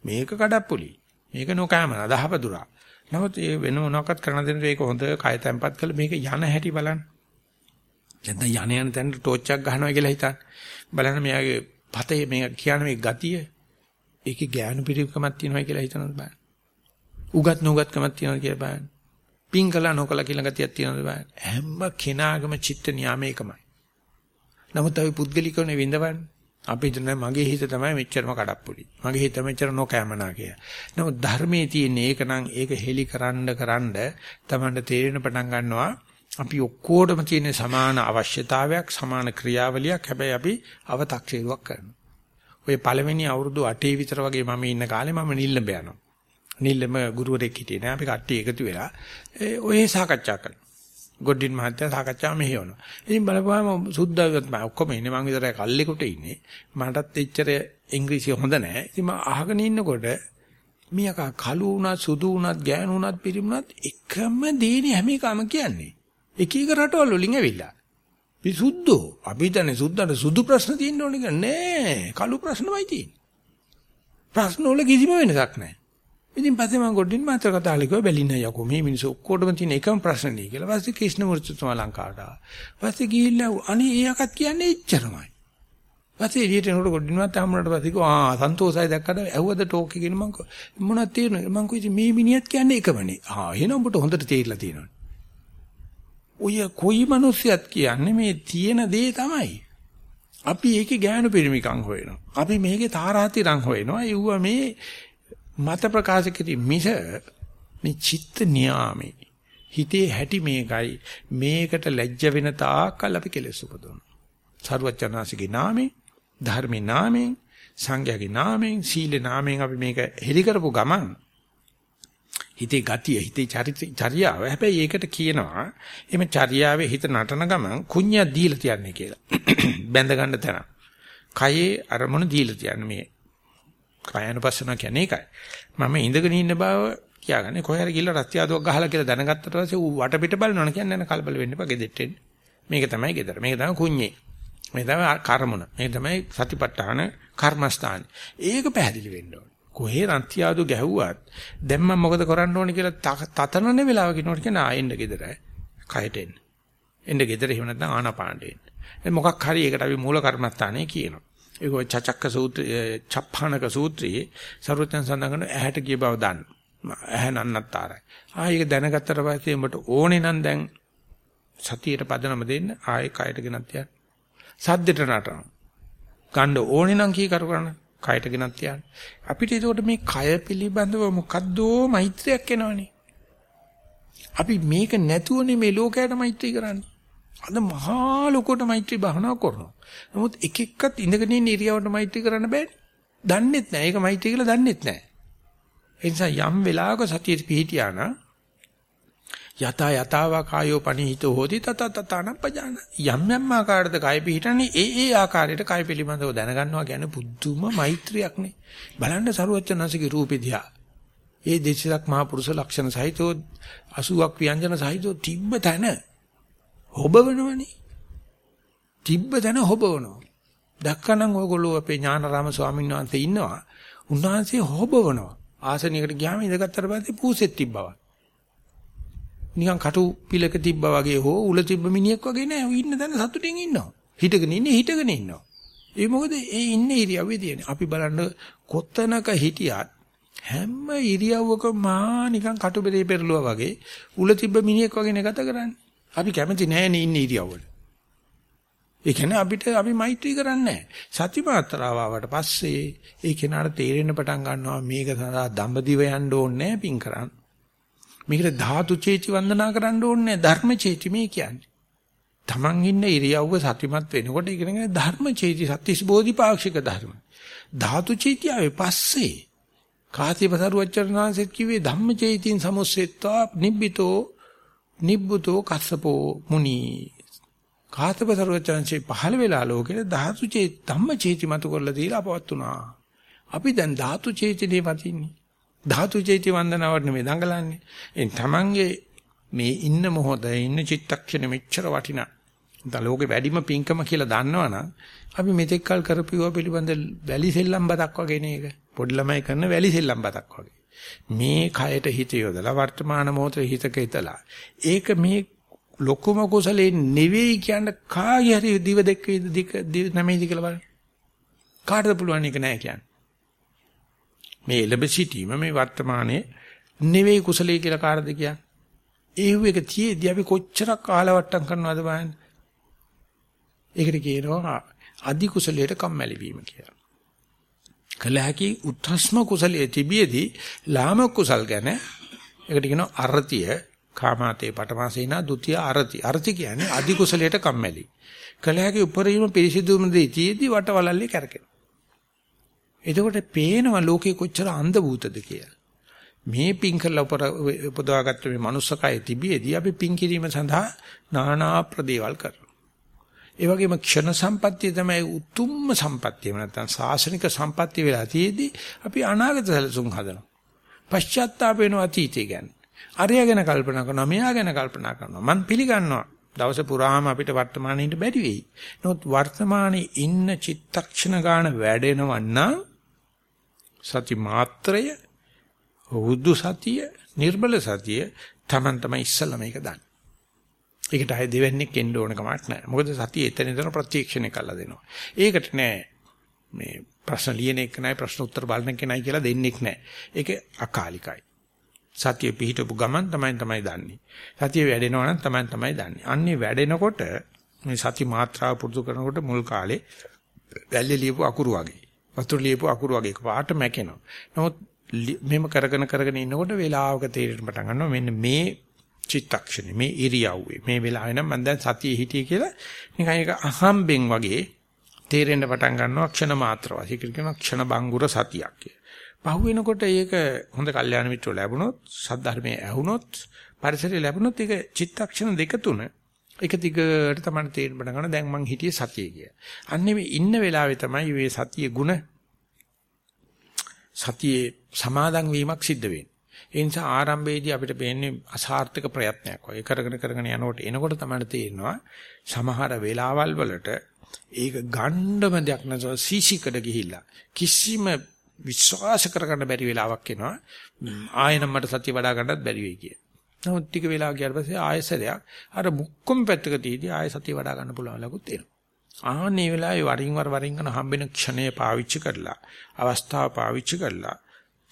Speaker 1: මේක කඩප්පුලි. මේක නොකෑමන දහපදුරා. නමුත් ඒ වෙන මොනවාක්වත් කරන්න දෙන්න මේක හොඳ කය තැම්පත් කරලා මේක යන හැටි බලන්න. දැන් යන යන තැනට ටෝච් එකක් ගහනවා කියලා හිතන්න. බලන්න මෙයාගේ පතේ මේ කියන මේ ගතිය ඒකේ ඥාන පිරිකමක් තියෙනවා කියලා හිතනවද බලන්න. උගත් නොඋගත්කමක් තියෙනවා කියලා බලන්න. පිංකලා නොකලා කියලා ගතියක් තියෙනවද බලන්න. හැම කෙනාගම චිත්ත නියාමයකමයි. නමුත් අපි පුද්ගලිකවනේ විඳවන්නේ. අපි හිතන්නේ මගේ හිත තමයි මෙච්චරම කඩප්පුලි. මගේ හිත මෙච්චර නොකෑමනා කියලා. නමුත් ධර්මයේ තියෙන ඒක නම් ඒක හෙලි කරන්න කරන්න තමන්ට තේරෙන පටන් ගන්නවා. අපි ඔක්කොටම තියෙන සමාන අවශ්‍යතාවයක් සමාන ක්‍රියාවලියක් හැබැයි අපි අව탁සීරුවක් කරනවා. ඔය පළවෙනි අවුරුදු 8 විතර වගේ මම ඉන්න කාලේ මම නිල්ලඹ යනවා. නිල්ලම ගුරුවරයෙක් හිටියේ නෑ අපි කට්ටිය එකතු වෙලා ඔය සාකච්ඡා කරනවා. ගොඩින් මහත්තයා සාකච්ඡාව මෙහෙවනවා. ඉතින් බලපුවාම සුද්ධවත් මම ඔක්කොම ඉන්නේ මං විතරයි කල්ලෙකට ඉන්නේ. මටත් එච්චර ඉංග්‍රීසි හොඳ නෑ. ඉතින් මම අහගෙන ඉන්නකොට මියකා කළු වුණත් සුදු වුණත් ගෑනු වුණත් පිරිමුණත් එකම දේනේ හැම එකම කියන්නේ. එක එක රටවල් වලින් ඇවිල්ලා. අපි සුද්ධෝ. අපි හිතන්නේ සුද්ධන්ට සුදු ප්‍රශ්න තියෙන්න ඕනේ කියලා. නෑ. කළු ප්‍රශ්නමයි තියෙන්නේ. ප්‍රශ්න වල කිසිම වෙනසක් නෑ. ඉතින් පස්සේ මම ගොඩින් මාතර කතාලේ කිව්වා බැලින්න යකෝ මේ මිනිස්සු ඔක්කොටම තියෙන එකම ප්‍රශ්නේ කියලා. පස්සේ ක්‍රිෂ්ණමූර්තිතුමා ලංකාවට ආවා. පස්සේ ගිහිල්ලා අනේ ඒකත් කියන්නේ එච්චරමයි. පස්සේ එළියට එනකොට ගොඩින් මාතර හම්බුනට පස්සේ කිව්වා ආ සන්තෝෂයි දැක්කට ඇහුවද ටෝක් එකකින් මම මොනවද තේරෙන්නේ මම කිව්වා මේ මිනිහත් කියන්නේ එකමනේ. ආ එහෙනම් ඔබට හොඳට තේරිලා තියෙනවා. ඔය කොයි මිනිස්සයත් කියන්නේ මේ තියෙන දේ තමයි. අපි ඒකේ ගෑනු පිරිමිකම් හොයනවා. අපි මේකේ තාරාතිරම් හොයනවා. ඒව මේ මත ප්‍රකාශ කිරීම මිස මේ චිත්ත නියාමේ. හිතේ හැටි මේකයි. මේකට ලැජ්ජ වෙන තාක්කල් අපි කෙලෙස් උපදවනවා. සරුවචනාසිගේ නාමයෙන් ධර්මේ නාමයෙන් සංඝයාගේ නාමයෙන් සීලේ නාමයෙන් අපි මේක හෙලි කරපු ගමන් හිතේ ගතිය හිතේ චර්යාව හැබැයි ඒකට කියනවා එimhe චර්යාවේ හිත නටන ගමන් කුඤ්ඤා දීලා තියන්නේ කියලා. [coughs] බැඳ ගන්න තැන. කයේ අරමුණ දීලා තියන්නේ මේ කායනුපස්සන කියන්නේ ඒකයි. මම ඉඳගෙන ඉන්න බව කියාගන්නේ කොහේ හරි ගිහලා රත්යාදුවක් ගහලා කියලා දැනගත්තට පස්සේ ඌ වටපිට බලනවනේ කියන්නේ නෑ කලබල වෙන්න එපා ගෙදෙට්ට එන්න. මේක තමයි ගෙදර මේක තමයි කුඤ්ඤේ. මේ තමයි කර්මන මේ තමයි සතිපට්ඨාන කර්මස්ථාන. ඒක පැහැදිලි වෙන්න ඕනේ. කොහේ රන්තියාදු ගැහුවත් දැන් මම මොකද කරන්න ඕනේ කියලා තතනන වෙලාව කිනෝට කියන ආයෙන්න ගෙදර කයට එන්න. එන්න ගෙදර එහෙම නැත්නම් ආනාපානට එන්න. ඒ මොකක් හරි ඒකට අපි මූල කර්මස්ථානේ කියනවා. ඒක චචක්ක සූත්‍රය චප්පානක සූත්‍රයේ සරුවචන් සඳහන් කරන ඇහැට ගිය බව දන්න. ඇහැ නන්නත්තරයි. ආ ඒක දැනගත්තට පස්සේ උඹට ඕනේ නම් දැන් සතියට පදනම දෙන්න ආයෙ කයට ගෙනත් යන්න. සද්දෙට නටන. ගන්න ඕනේ නම් කී කර කරන්න. කයට ගෙනත් තියන්න. අපිට ඒකට මේ කය පිළිබඳව මොකද්දෝ මෛත්‍රියක් එනවනේ. අපි මේක නැතුවනේ මේ ලෝකයට මෛත්‍රී කරන්නේ. අද මහා ලොකෝට මෛත්‍රී භාවනා කරනවා. නමුත් එක එක්කත් ඉඳගෙන ඉන්න ඉරියවට මෛත්‍රී කරන්න බෑනේ. දන්නෙත් නෑ. ඒක මෛත්‍රී කියලා දන්නෙත් නෑ. ඒ නිසා යම් වෙලාවක සතිය පිහිටියා නම් යත යතාවා කායෝ පනිහිතෝ හෝති තත තතන පජාන යම් යම් ආකාරයකට කය පිහිටන්නේ ඒ ඒ ආකාරයට කය පිළිබඳව දැනගන්නවා කියන්නේ බුද්ධුම මෛත්‍රියක් නේ බලන්න සරුවච්චනසිකේ රූපේ දිහා ඒ දෙසිලක් මහා පුරුෂ ලක්ෂණ සහිතව 80ක් ව්‍යංජන සහිතව තිබ්බ තැන හොබවනවනේ තිබ්බ තැන හොබවනවා දැක්කනම් ඔයගොල්ලෝ අපේ ඥානාරාම ස්වාමීන් වහන්සේ ඉන්නවා උන්වහන්සේ හොබවනවා ආසනයකට ගියාම ඉඳගත්තට පස්සේ පූසෙත් තිබ්බවා නිකන් කටු පිලක තිබ්බා වගේ හෝ උල තිබ්බ මිනිහෙක් වගේ නෑ. ඔය ඉන්න තැන සතුටින් ඉන්නවා. හිටගෙන ඉන්නේ හිටගෙන ඉන්නවා. ඒ මොකද ඒ ඉන්නේ ඉරියව්වේ තියෙන. අපි බලන්න කොත්තනක හිටියත් හැම ඉරියව්වකම මා නිකන් කටු බෙරේ පෙරළුවා වගේ උල තිබ්බ මිනිහෙක් වගේ නේ ගත කරන්නේ. අපි කැමති නෑනේ ඉන්නේ ඉරියව්වල. ඒ කියන්නේ අපිට අපි මෛත්‍රී කරන්නේ සති මාත්‍රාව ආවට පස්සේ ඒ කෙනාට තේරෙන්න පටන් ගන්නවා මේක සඳහා දඹදිව යන්න ඕනේ නෑ පින් කරන්න. මේකට ධාතු චේති වන්දනා කරන්න ඕනේ ධර්ම චේති මේ කියන්නේ. Taman ඉන්න ඉරියව්ව සතිමත් වෙනකොට ඒක නේ ධර්ම චේති සත්‍තිස් බෝධිපාක්ෂික ධර්ම. ධාතු චේති ආවේ පස්සේ කාතිපසරුවචරණාංශෙත් කිව්වේ ධම්ම චේතින් සමුස්සෙත්වා නිබ්බිතෝ නිබ්බුතෝ කස්සපෝ මුනි කාතප සර්වචන්සේ පහළ වෙලා ලෝකෙට ධාතු චේ ධම්ම චේති මතු කරලා දීලා අපවත් උනා. අපි දැන් ධාතු චේතනේ වතින්නේ. ධාතු චේති වන්දනාවට නෙමෙයි දඟලන්නේ. එන් තමන්ගේ මේ ඉන්න මොහොතේ ඉන්න චිත්තක්ෂණ මෙච්චර වටිනා. දැන් ලෝකේ වැඩිම පිංකම කියලා දන්නවනම් අපි මෙතෙක් කල් කරපුවා පිළිබඳ වැලි සෙල්ලම් බතක් වගේ නේක. පොඩි ළමයි කරන වැලි සෙල්ලම් බතක් වගේ. මේ කයට හිත යොදලා වර්තමාන මොහොතේ හිතක හිතලා ඒක මේ ලොකුම කුසලේ නෙවෙයි කියන කාගේ හරි දිව දෙක දිව නැමෙයිද කියලා බලන්න. කාටද පුළුවන් එක නෑ කියන්නේ. මේ ලැබ සිටීම මේ වර්තමානයේ නෙවෙයි කුසලයේ කියලා කාටද කියන්නේ. ඒ වගේ එක තියේදී අපි කොච්චරක් කාලවට්ටම් කරනවද බලන්න. ඒකට කියනවා අදි කුසලයට කම්මැලි වීම කියලා. කළ හැකි උත්ස්ම කුසලයේ තිබියදී ලාම කුසල් ගැන ඒකට කියනවා අරතිය කාමාතේ පටමාසේනා ဒ ුතිය අරති. අරති කියන්නේ අදි කුසලයට කම්මැලි. කළ හැකි උපරිම පිරිසිදුම දෙතියේදී වටවලල්ලේ කරකිනවා. එතකොට පේනවා ලෝකේ කොච්චර අන්ධ භූතද කියලා. මේ පින් කරලා උපදවාගත්ත මේ manussකය තිබියදී අපි පින් කිරීම සඳහා নানা ප්‍රදේවල් කරනවා. ඒ වගේම ක්ෂණ සම්පත්තිය තමයි උතුම්ම සම්පත්තිය. නැත්නම් සාසනික සම්පත්තිය වෙලා තියේදී අපි අනාගත සැලසුම් හදනවා. පශ්චාත්තාප වෙනවා අතීතය ගැන. අරයා ගැන කල්පනා කරනවා, මෙයා ගැන කල්පනා කරනවා. මම පිළිගන්නවා. දවස පුරාම අපිට වර්තමානයේ ඉන්න බැරි වෙයි. නමුත් වර්තමානයේ ඉන්න චිත්තක්ෂණ ගාන වැඩෙනවා නම් සති මාත්‍රය, හුදු සතිය, නිර්බල සතිය Taman තමයි ඉස්සලා මේක දන්නේ. ඒකට ආයේ දෙවන්නේක් එන්න ඕන කමක් නැහැ. මොකද සතිය එතන එතන ප්‍රත්‍යක්ෂණය කළා දෙනවා. ඒකට නෑ මේ ප්‍රශ්න ලියන එක නයි ප්‍රශ්න උත්තර බලන එක නයි කියලා දෙන්නෙක් නෑ. ඒක අකාලිකයි. සතිය පිහිටපු ගමන් තමයි තමයි දන්නේ. සතිය වැඩෙනවා නම් තමයි තමයි දන්නේ. අන්නේ වැඩෙනකොට මේ සති මාත්‍රාව පුරුදු කරනකොට මුල් කාලේ වැල්ලේ ලියපු අකුරු වගේ. වතුර ලියපු අකුරු වගේ පාට මැකෙනවා. නමුත් මෙහෙම කරගෙන කරගෙන ඉන්නකොට වේලාවක තේරෙන්න පටන් ගන්නවා මෙන්න මේ චිත්තක්ෂණේ මේ ඉරියව්වේ මේ වෙලාවේ නම් මම දැන් සතියේ හිටියේ කියලා නිකන් ඒක අහම්බෙන් වගේ තේරෙන්න පටන් ගන්නවා ක්ෂණ මාත්‍ර වශයෙන් කියනවා ක්ෂණ බංගුර සතියක් කිය. පහු වෙනකොට ඒක හොඳ කල්යාණ මිත්‍රෝ ලැබුණොත් සද්ධර්මයේ ඇහුනොත් පරිසරය ලැබුණොත් ඒක චිත්තක්ෂණ දෙක තුන එක දිගට තමයි තේරෙන්න පටන් ගන්න දැන් මං හිටියේ සතියේ කිය. අන්නේ මේ ඉන්න වෙලාවේ තමයි මේ සතියේ ಗುಣ සතියේ සමාදන් වීමක් සිද්ධ වෙන්නේ. ඒ නිසා ආරම්භයේදී අපිට පේන්නේ අසාර්ථක ප්‍රයත්නයක් වගේ කරගෙන කරගෙන යනකොට එනකොට තමයි තේරෙනවා සමහර වෙලාවල් වලට ඒක ගණ්ඩම දෙයක් නැතුව සීසිකඩ ගිහිල්ලා කිසිම විශ්වාස කරගන්න බැරි වෙලාවක් එනවා ආයෙනම් මට සතිය වඩා ගන්නත් බැරි වෙයි කිය. නමුත් ටික වෙලා ගියාට පස්සේ ආයෙසරයක් අර මුක්කම පැත්තක තියදී ආයෙ සතිය වඩා ගන්න පුළුවන් ලකුත් එනවා. ආන්නේ වෙලාවේ වරින් වර වරින් කරන හම්බෙන ක්ෂණය පාවිච්චි කරලා අවස්ථාව පාවිච්චි කරලා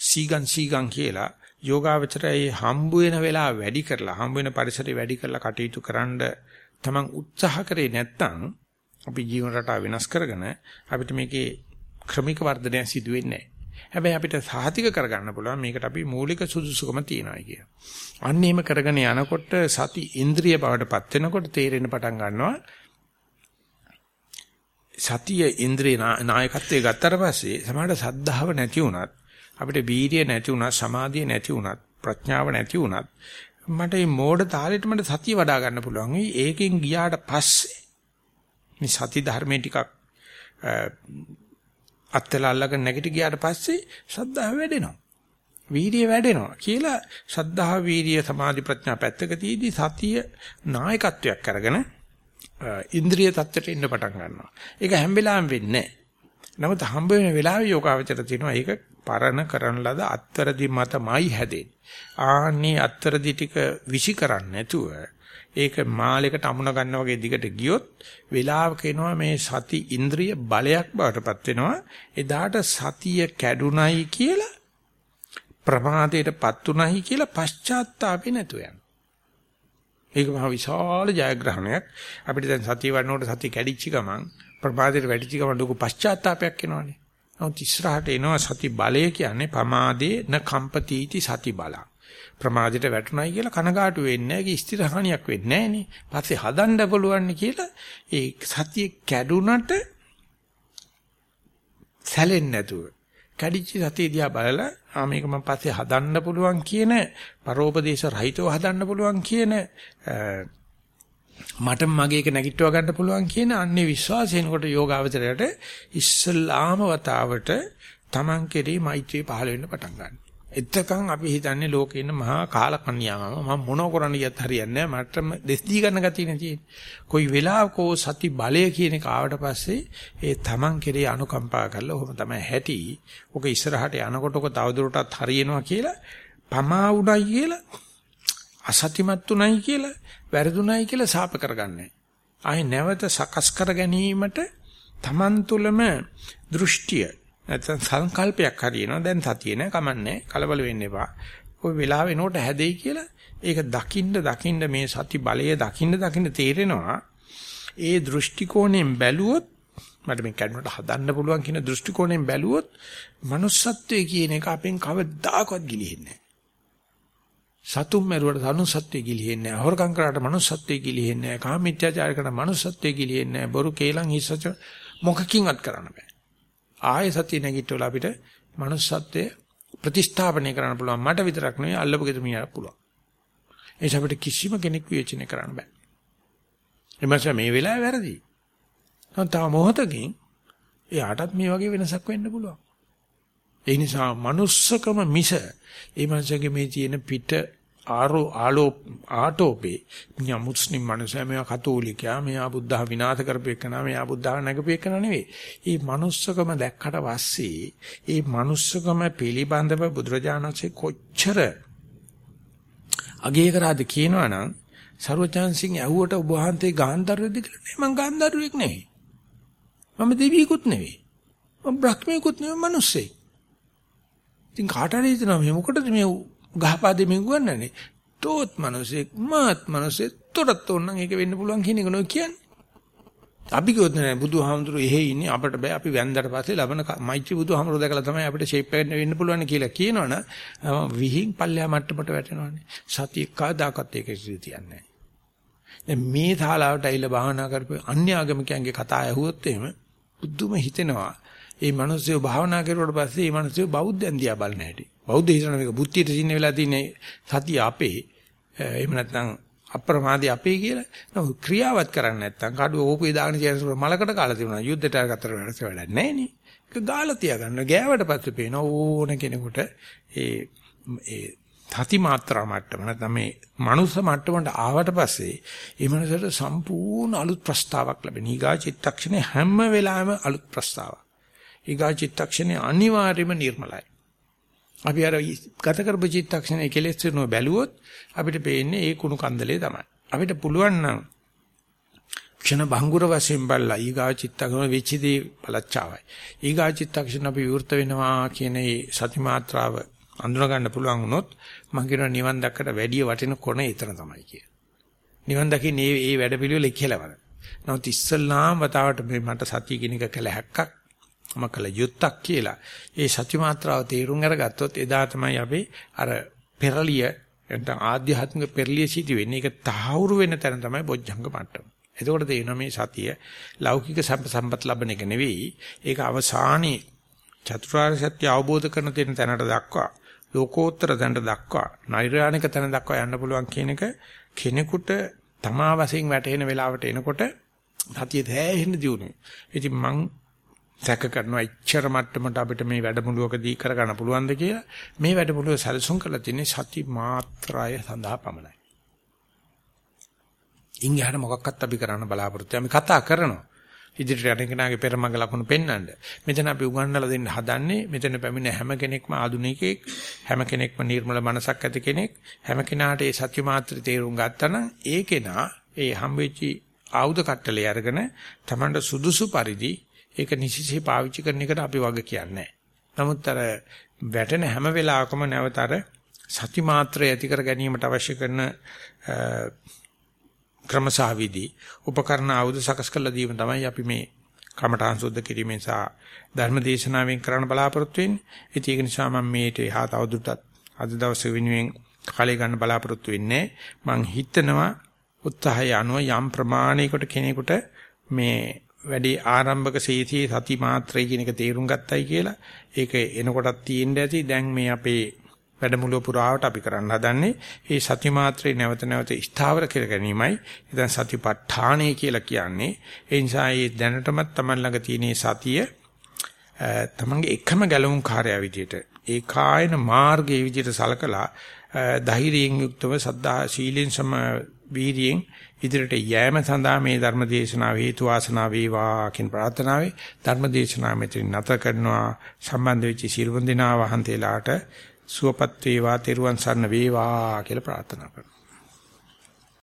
Speaker 1: සීගන් සීගන් කියලා යෝගාවචරයේ හම්බ වෙන වෙලාව වැඩි කරලා හම්බ වෙන පරිසරය වැඩි කරලා කටයුතු කරන්න තමන් උත්සාහ කරේ නැත්නම් අපි ජීවන රටාව වෙනස් කරගෙන අපිට මේකේ ක්‍රමික වර්ධනය සිදු වෙන්නේ නැහැ. හැබැයි අපිට සාහිතික කරගන්න පුළුවන් මේකට අපි මූලික සුදුසුකම තියනවා කිය. අන්න එහෙම කරගෙන යනකොට සති ඉන්ද්‍රිය බවටපත් වෙනකොට තේරෙන පටන් ගන්නවා සතිය ඉන්ද්‍රිය නායකත්වයේ ගත්තට පස්සේ සමහරට සද්ධාව නැති වුණත් අපිට වීර්යය නැති වුණත් සමාධිය නැති වුණත් ප්‍රඥාව නැති වුණත් මට මේ මෝඩ තාලෙට මට සතිය වඩා ගන්න පුළුවන්. ඒකෙන් ගියාට පස්සේ මේ සති ධර්මයේ ටිකක් අත්දලා අල්ලගෙන නැගිට ගියාට පස්සේ ශ්‍රද්ධාව වැඩෙනවා. වීර්යය වැඩෙනවා කියලා ශ්‍රද්ධා වීර්යය සමාධි ප්‍රඥා පැත්තක තියදී සතිය නායකත්වයක් අරගෙන ඉන්ද්‍රිය தත්තට ඉන්න පටන් ගන්නවා. ඒක හැම වෙලාවෙම වෙන්නේ නැහැ. නමුත් හම්බ වෙන වෙලාවේ යෝගාවචර තියෙනවා ඒක පරණ කරන ලද අත්තරදි මතමයි හැදෙන්නේ. ආන්නේ අත්තරදි ටික විසි කරන්නේ නැතුව ඒක මාලයකට අමුණ ගන්න වගේ දිගට ගියොත් වෙලාවක එනවා මේ සති ඉන්ද්‍රිය බලයක් බවටපත් වෙනවා. එදාට සතිය කැඩුනයි කියලා ප්‍රමාදයටපත් උනයි කියලා පශ්චාත්තාපේ නැතු යනවා. ඒක මහ විශාල ජයග්‍රහණයක්. අපිට දැන් සතිය වඩනකොට සතිය කැඩිච්ච ගමන් ප්‍රමාදයට වැඩිච්ච ගමන් ලොකු පශ්චාත්තාවයක් එනවනේ. නමුත් ඉස්සරහට එනවා සති බලය කියන්නේ පමාදේ න කම්පතිටි සති බලං. ප්‍රමාදයට වැටුණයි කියලා කනගාටු වෙන්නේ නැහැ. ඒක ස්ථිරහානියක් වෙන්නේ නැහනේ. පස්සේ හදන්න පුළුවන් කියලා ඒ සතිය කැඩුනට සැලෙන්නේ නැතුව කැඩිච්ච සතිය දිහා බලලා ආ මේක මම පස්සේ හදන්න පුළුවන් කියන පරෝපදේශ රහිතව හදන්න පුළුවන් කියන මට මගේ එක නැගිටව ගන්න පුළුවන් කියන අන්නේ විශ්වාසයෙන්කොට යෝගාවචරයට ඉස්සල්ලාම වතාවට Taman කෙරේ මෛත්‍රිය පහළ වෙන්න පටන් ගන්නවා. එතකන් අපි හිතන්නේ ලෝකේ ඉන්න මහා කාලකන්‍යාවම මම මොනව කරන්න ගියත් හරියන්නේ නැහැ මට දෙස් දී ගන්න ගතිය නේ කොයි වෙලාවකෝ සති බලය කියන එක ආවට පස්සේ ඒ Taman කෙරේ අනුකම්පා කරලා ඔහොම තමයි හැටි. ඔක ඉස්සරහට යනකොට ඔක තවදුරටත් හරියනවා කියලා පමා උණයි කියලා අසතිමත් උණයි කියලා වැරදුණයි කියලා සාප කරගන්නේ. ආයේ නැවත සකස් කර ගැනීමට Taman තුලම දෘෂ්ටිය නැත්නම් සංකල්පයක් හරියනවා. දැන් සතිය නෑ කමන්නේ. කලබල වෙන්න එපා. ওই වෙලාව එනකොට හැදෙයි කියලා ඒක දකින්න දකින්න මේ සති බලය දකින්න දකින්න තේරෙනවා. ඒ දෘෂ්ටි කෝණයෙන් බැලුවොත් මට මේ කැඩුනට හදන්න පුළුවන් කියන දෘෂ්ටි කෝණයෙන් බැලුවොත් manussත්වයේ කියන එක අපෙන් කවදාකවත් ගිලිහෙන්නේ නැහැ. සතුම් මරුවට manussත්වයේ ගිලිහෙන්නේ නැහැ. හොරකම් කරාට manussත්වයේ ගිලිහෙන්නේ නැහැ. කාමීත්‍යාචාර කරාට manussත්වයේ ගිලිහෙන්නේ නැහැ. බොරු කේලම් හිස්සච මොකකින්වත් කරන්න බෑ. ආයෙ සතිය නැගිටවල අපිට manussත්වයේ ප්‍රතිස්ථාපනය කරන්න පුළුවන් මට විතරක් නෙවෙයි අල්ලපු ගෙදර මිනිහට පුළුවන්. ඒ අපිට කිසිම කෙනෙක් විචිනේ කරන්න බෑ. එමස මේ වෙලාවේ වැරදි. නැත්නම් තව මොහොතකින් එයාටත් මේ වගේ වෙනසක් වෙන්න පුළුවන්. ඒ නිසා manussකම මිස ඒ මනසගේ මේ තියෙන පිට ආරෝ ආලෝ ආටෝපේ මියා මුස්ලිම් මනුස්සයා මෙයා කතෝලිකයා මෙයා බුද්ධහ විනාශ කරපේකනා මෙයා බුද්ධහ නැගපේකනා නෙවෙයි. මේ manussකම දැක්කට පස්සේ මේ manussකම පිළිබඳව බුදුරජාණන්සේ කොච්චර අගය කරාද කියනවනම් ਸਰවචාන්සිං ඇහුවට ඔබ වහන්සේ ගාන්ධාරයේද කියලා නේ මං ගාන්ධාරුවෙක් නෙවෙයි. මම දෙවියෙකුත් නෙවෙයි. මම බ්‍රහ්මයෙකුත් නෙවෙයි මිනිස්සෙක්. ඉතින් කාට හරි හිතනවා මේ මොකටද මේ ගහපාදේ මේ ගුවන්නනේ. තෝත් මිනිසෙක් මාත් මිනිසෙක් තොරත් ඕනනම් ඒක වෙන්න පුළුවන් කියන එක නෝ කියන්නේ. අපි කිව්වොත් නෑ බුදුහාමුදුරු එහෙ ඉන්නේ අපිට බෑ අපි වැන්දට පස්සේ ලබන මෛත්‍රී බුදුහාමුදුරු දැකලා තමයි අපිට ෂේප් එකක් වෙන්න පුළුවන් කියලා කියනවනම් විහිං පල්ලෙහා මට්ටමට වැටෙනවනේ. සතිය කාදාකත් ඒක ඉතිරිය තියන්නේ නෑ. මේ ශාලාවට ඇවිල්ලා භාවනා කරපු අන්‍ය ආගමිකයන්ගේ කතා ඇහුවොත් එහෙම බුදුම හිතෙනවා. මේ මිනිස්සු භාවනා කරුවට පස්සේ මේ මිනිස්සු බෞද්ධයන් දිහා බලන හැටි. බෞද්ධ හිතන මේක බුද්ධියට සින්න වෙලා තියෙන සතිය අපේ එහෙම නැත්නම් අප්‍රමාදී අපේ කියලා නෝ ක්‍රියාවත් කරන්නේ නැත්නම් කඩුව ඕපේ දාගෙන කියන මලකට කාලා තිබුණා යුද්ධයට ගතර වැඩ වැඩක් නැහැ නේ ඒක ගාලා තියා ගන්න ගෑවට පස්සේ පේන ඕන කෙනෙකුට ඒ ඒ තති මාත්‍රා මට්ටම නැත්නම් මේ මනුස්ස මට්ටමට ආවට පස්සේ ඒ මනසට සම්පූර්ණ අලුත් ප්‍රස්තාවක් ලැබෙන. ඊගා චිත්තක්ෂණේ හැම වෙලාවෙම අලුත් ප්‍රස්තාවක්. ඊගා චිත්තක්ෂණේ අනිවාර්යයෙන්ම නිර්මලයි. අපි අර ගත කරපු චිත්තක්ෂණේ කෙලෙස් වෙනව බැලුවොත් අපිට පේන්නේ ඒ කුණු කන්දලේ තමයි. අපිට පුළුවන් නම් ක්ෂණ භංගුර වශයෙන් බලලා ඊගා චිත්තක්ෂණ වෙච්චදී බලච්චාවයි. ඊගා චිත්තක්ෂණ අපි විවෘත වෙනවා කියන ඒ සති මාත්‍රාව අඳුන ගන්න පුළුවන් වුණොත් මම කියනවා නිවන් දක්කට වැඩි වටින කොන එතන තමයි කිය. නිවන් දකින්නේ මේ වැඩ පිළිවෙල ඉක්කලවල. නමුත් ඉස්සල්ලාම වතාවට මේ මට සතිය කියන එක කළ හැක්කක් මම කළ යුත්තක් කියලා. ඒ සත්‍ය මාත්‍රාව තේරුම් අරගත්තොත් එදා තමයි අපි අර පෙරලිය නැත්නම් ආධ්‍යාත්මික පෙරලිය සිටි වෙන්නේ. ඒක තහවුරු වෙන තැන තමයි බොජ්ජංග මට්ටම. එතකොට තේරෙනවා මේ සතිය ලෞකික සම්පත් ලබන එක නෙවෙයි. ඒක අවසානයේ චතුරාර්ය සත්‍ය අවබෝධ කරන තැන තැනට දක්වා ලෝකෝත්තර තැනට දක්වා නෛර්යානික තැන දක්වා යන්න පුළුවන් කියන එක කෙනෙකුට තමා වශයෙන් වැටෙන වෙලාවට එනකොට සතිය දැහැහෙන්න දියුනේ. ඉතින් මං සැක කරනවා ඉච්ඡර මට්ටමට අපිට මේ වැඩමුළුවකදී කරගන්න පුළුවන්ද කියලා මේ වැඩමුළුව සැලසුම් කරලා තියෙන්නේ සති මාත්‍රාය සඳහා පමණයි. ඉංගහට මොකක්වත් අපි කරන්න බලාපොරොත්තු අපි කතා කරනවා. ඉදිරියට යන කෙනාගේ පෙරමඟ ලකුණු පෙන්වන්න. මෙතන අපි උගන්වලා දෙන්න හදන්නේ මෙතන පැමිණ හැම කෙනෙක්ම ආදුනිකයෙක්, හැම කෙනෙක්ම නිර්මල මනසක් ඇති කෙනෙක්, හැම කෙනාට ඒ සත්‍ය මාත්‍රි තේරුම් ගත්තා නම් ඒ කෙනා ඒ හම්බෙච්චි ආයුධ කට්ටලේ අරගෙන Tamanට සුදුසු පරිදි ඒක නිසිසේ පාවිච්චි කරන එකට අපි වග කියන්නේ නමුත් අර වැටෙන හැම වෙලාවකම නැවත අර සති මාත්‍රය ඇති කර ගැනීමට අවශ්‍ය කරන ක්‍රමසහවිදි උපකරණ ආයුධ සකස් කළ දීම තමයි අපි මේ කමඨාන් සුද්ධ කිරීමෙන් සහ ධර්ම දේශනාවෙන් කරන්න බලාපොරොත්තු වෙන්නේ. ඉතින් ඒක නිසා මම මේට එහා තවදුරටත් අද දවසේ වෙනුවෙන් කාලය ගන්න බලාපොරොත්තු වෙන්නේ. මං හිතනවා උත්සාහය අනුව යම් ප්‍රමාණයකට කෙනෙකුට මේ වැඩි ආරම්භක සීතියේ සති මාත්‍රය කියන එක තේරුම් ගත්තයි කියලා. ඒක එනකොටත් තියෙන්න ඇති. දැන් මේ අපේ වැඩමුළුව පුරාවට අපි කරන්න හදන්නේ මේ සති මාත්‍රේ නැවත නැවත ස්ථාවර කර ගැනීමයි. ඉතින් සතිපට්ඨානය කියලා කියන්නේ. ඒ නිසා මේ දැනටමත් Taman ළඟ තියෙන සතිය තමන්ගේ එකම ගැලවුම් කාර්යය විදියට ඒ කායන මාර්ගයේ විදියට සලකලා ධෛර්යයෙන් යුක්තව සද්ධා සීලෙන් සම වීර්යයෙන් ඉදිරියට යෑම සඳහා මේ ධර්ම දේශනාව හේතු වාසනා වේවා කියන ප්‍රාර්ථනාවයි. ධර්ම දේශනාව මෙතන නැත කරනවා. සම්බන්ධ වෙච්ච සිරුවන් දෙනා වහන්තේලාට සුවපත් වේවා තෙරුවන් සරණ වේවා කියලා ප්‍රාර්ථනා කරනවා.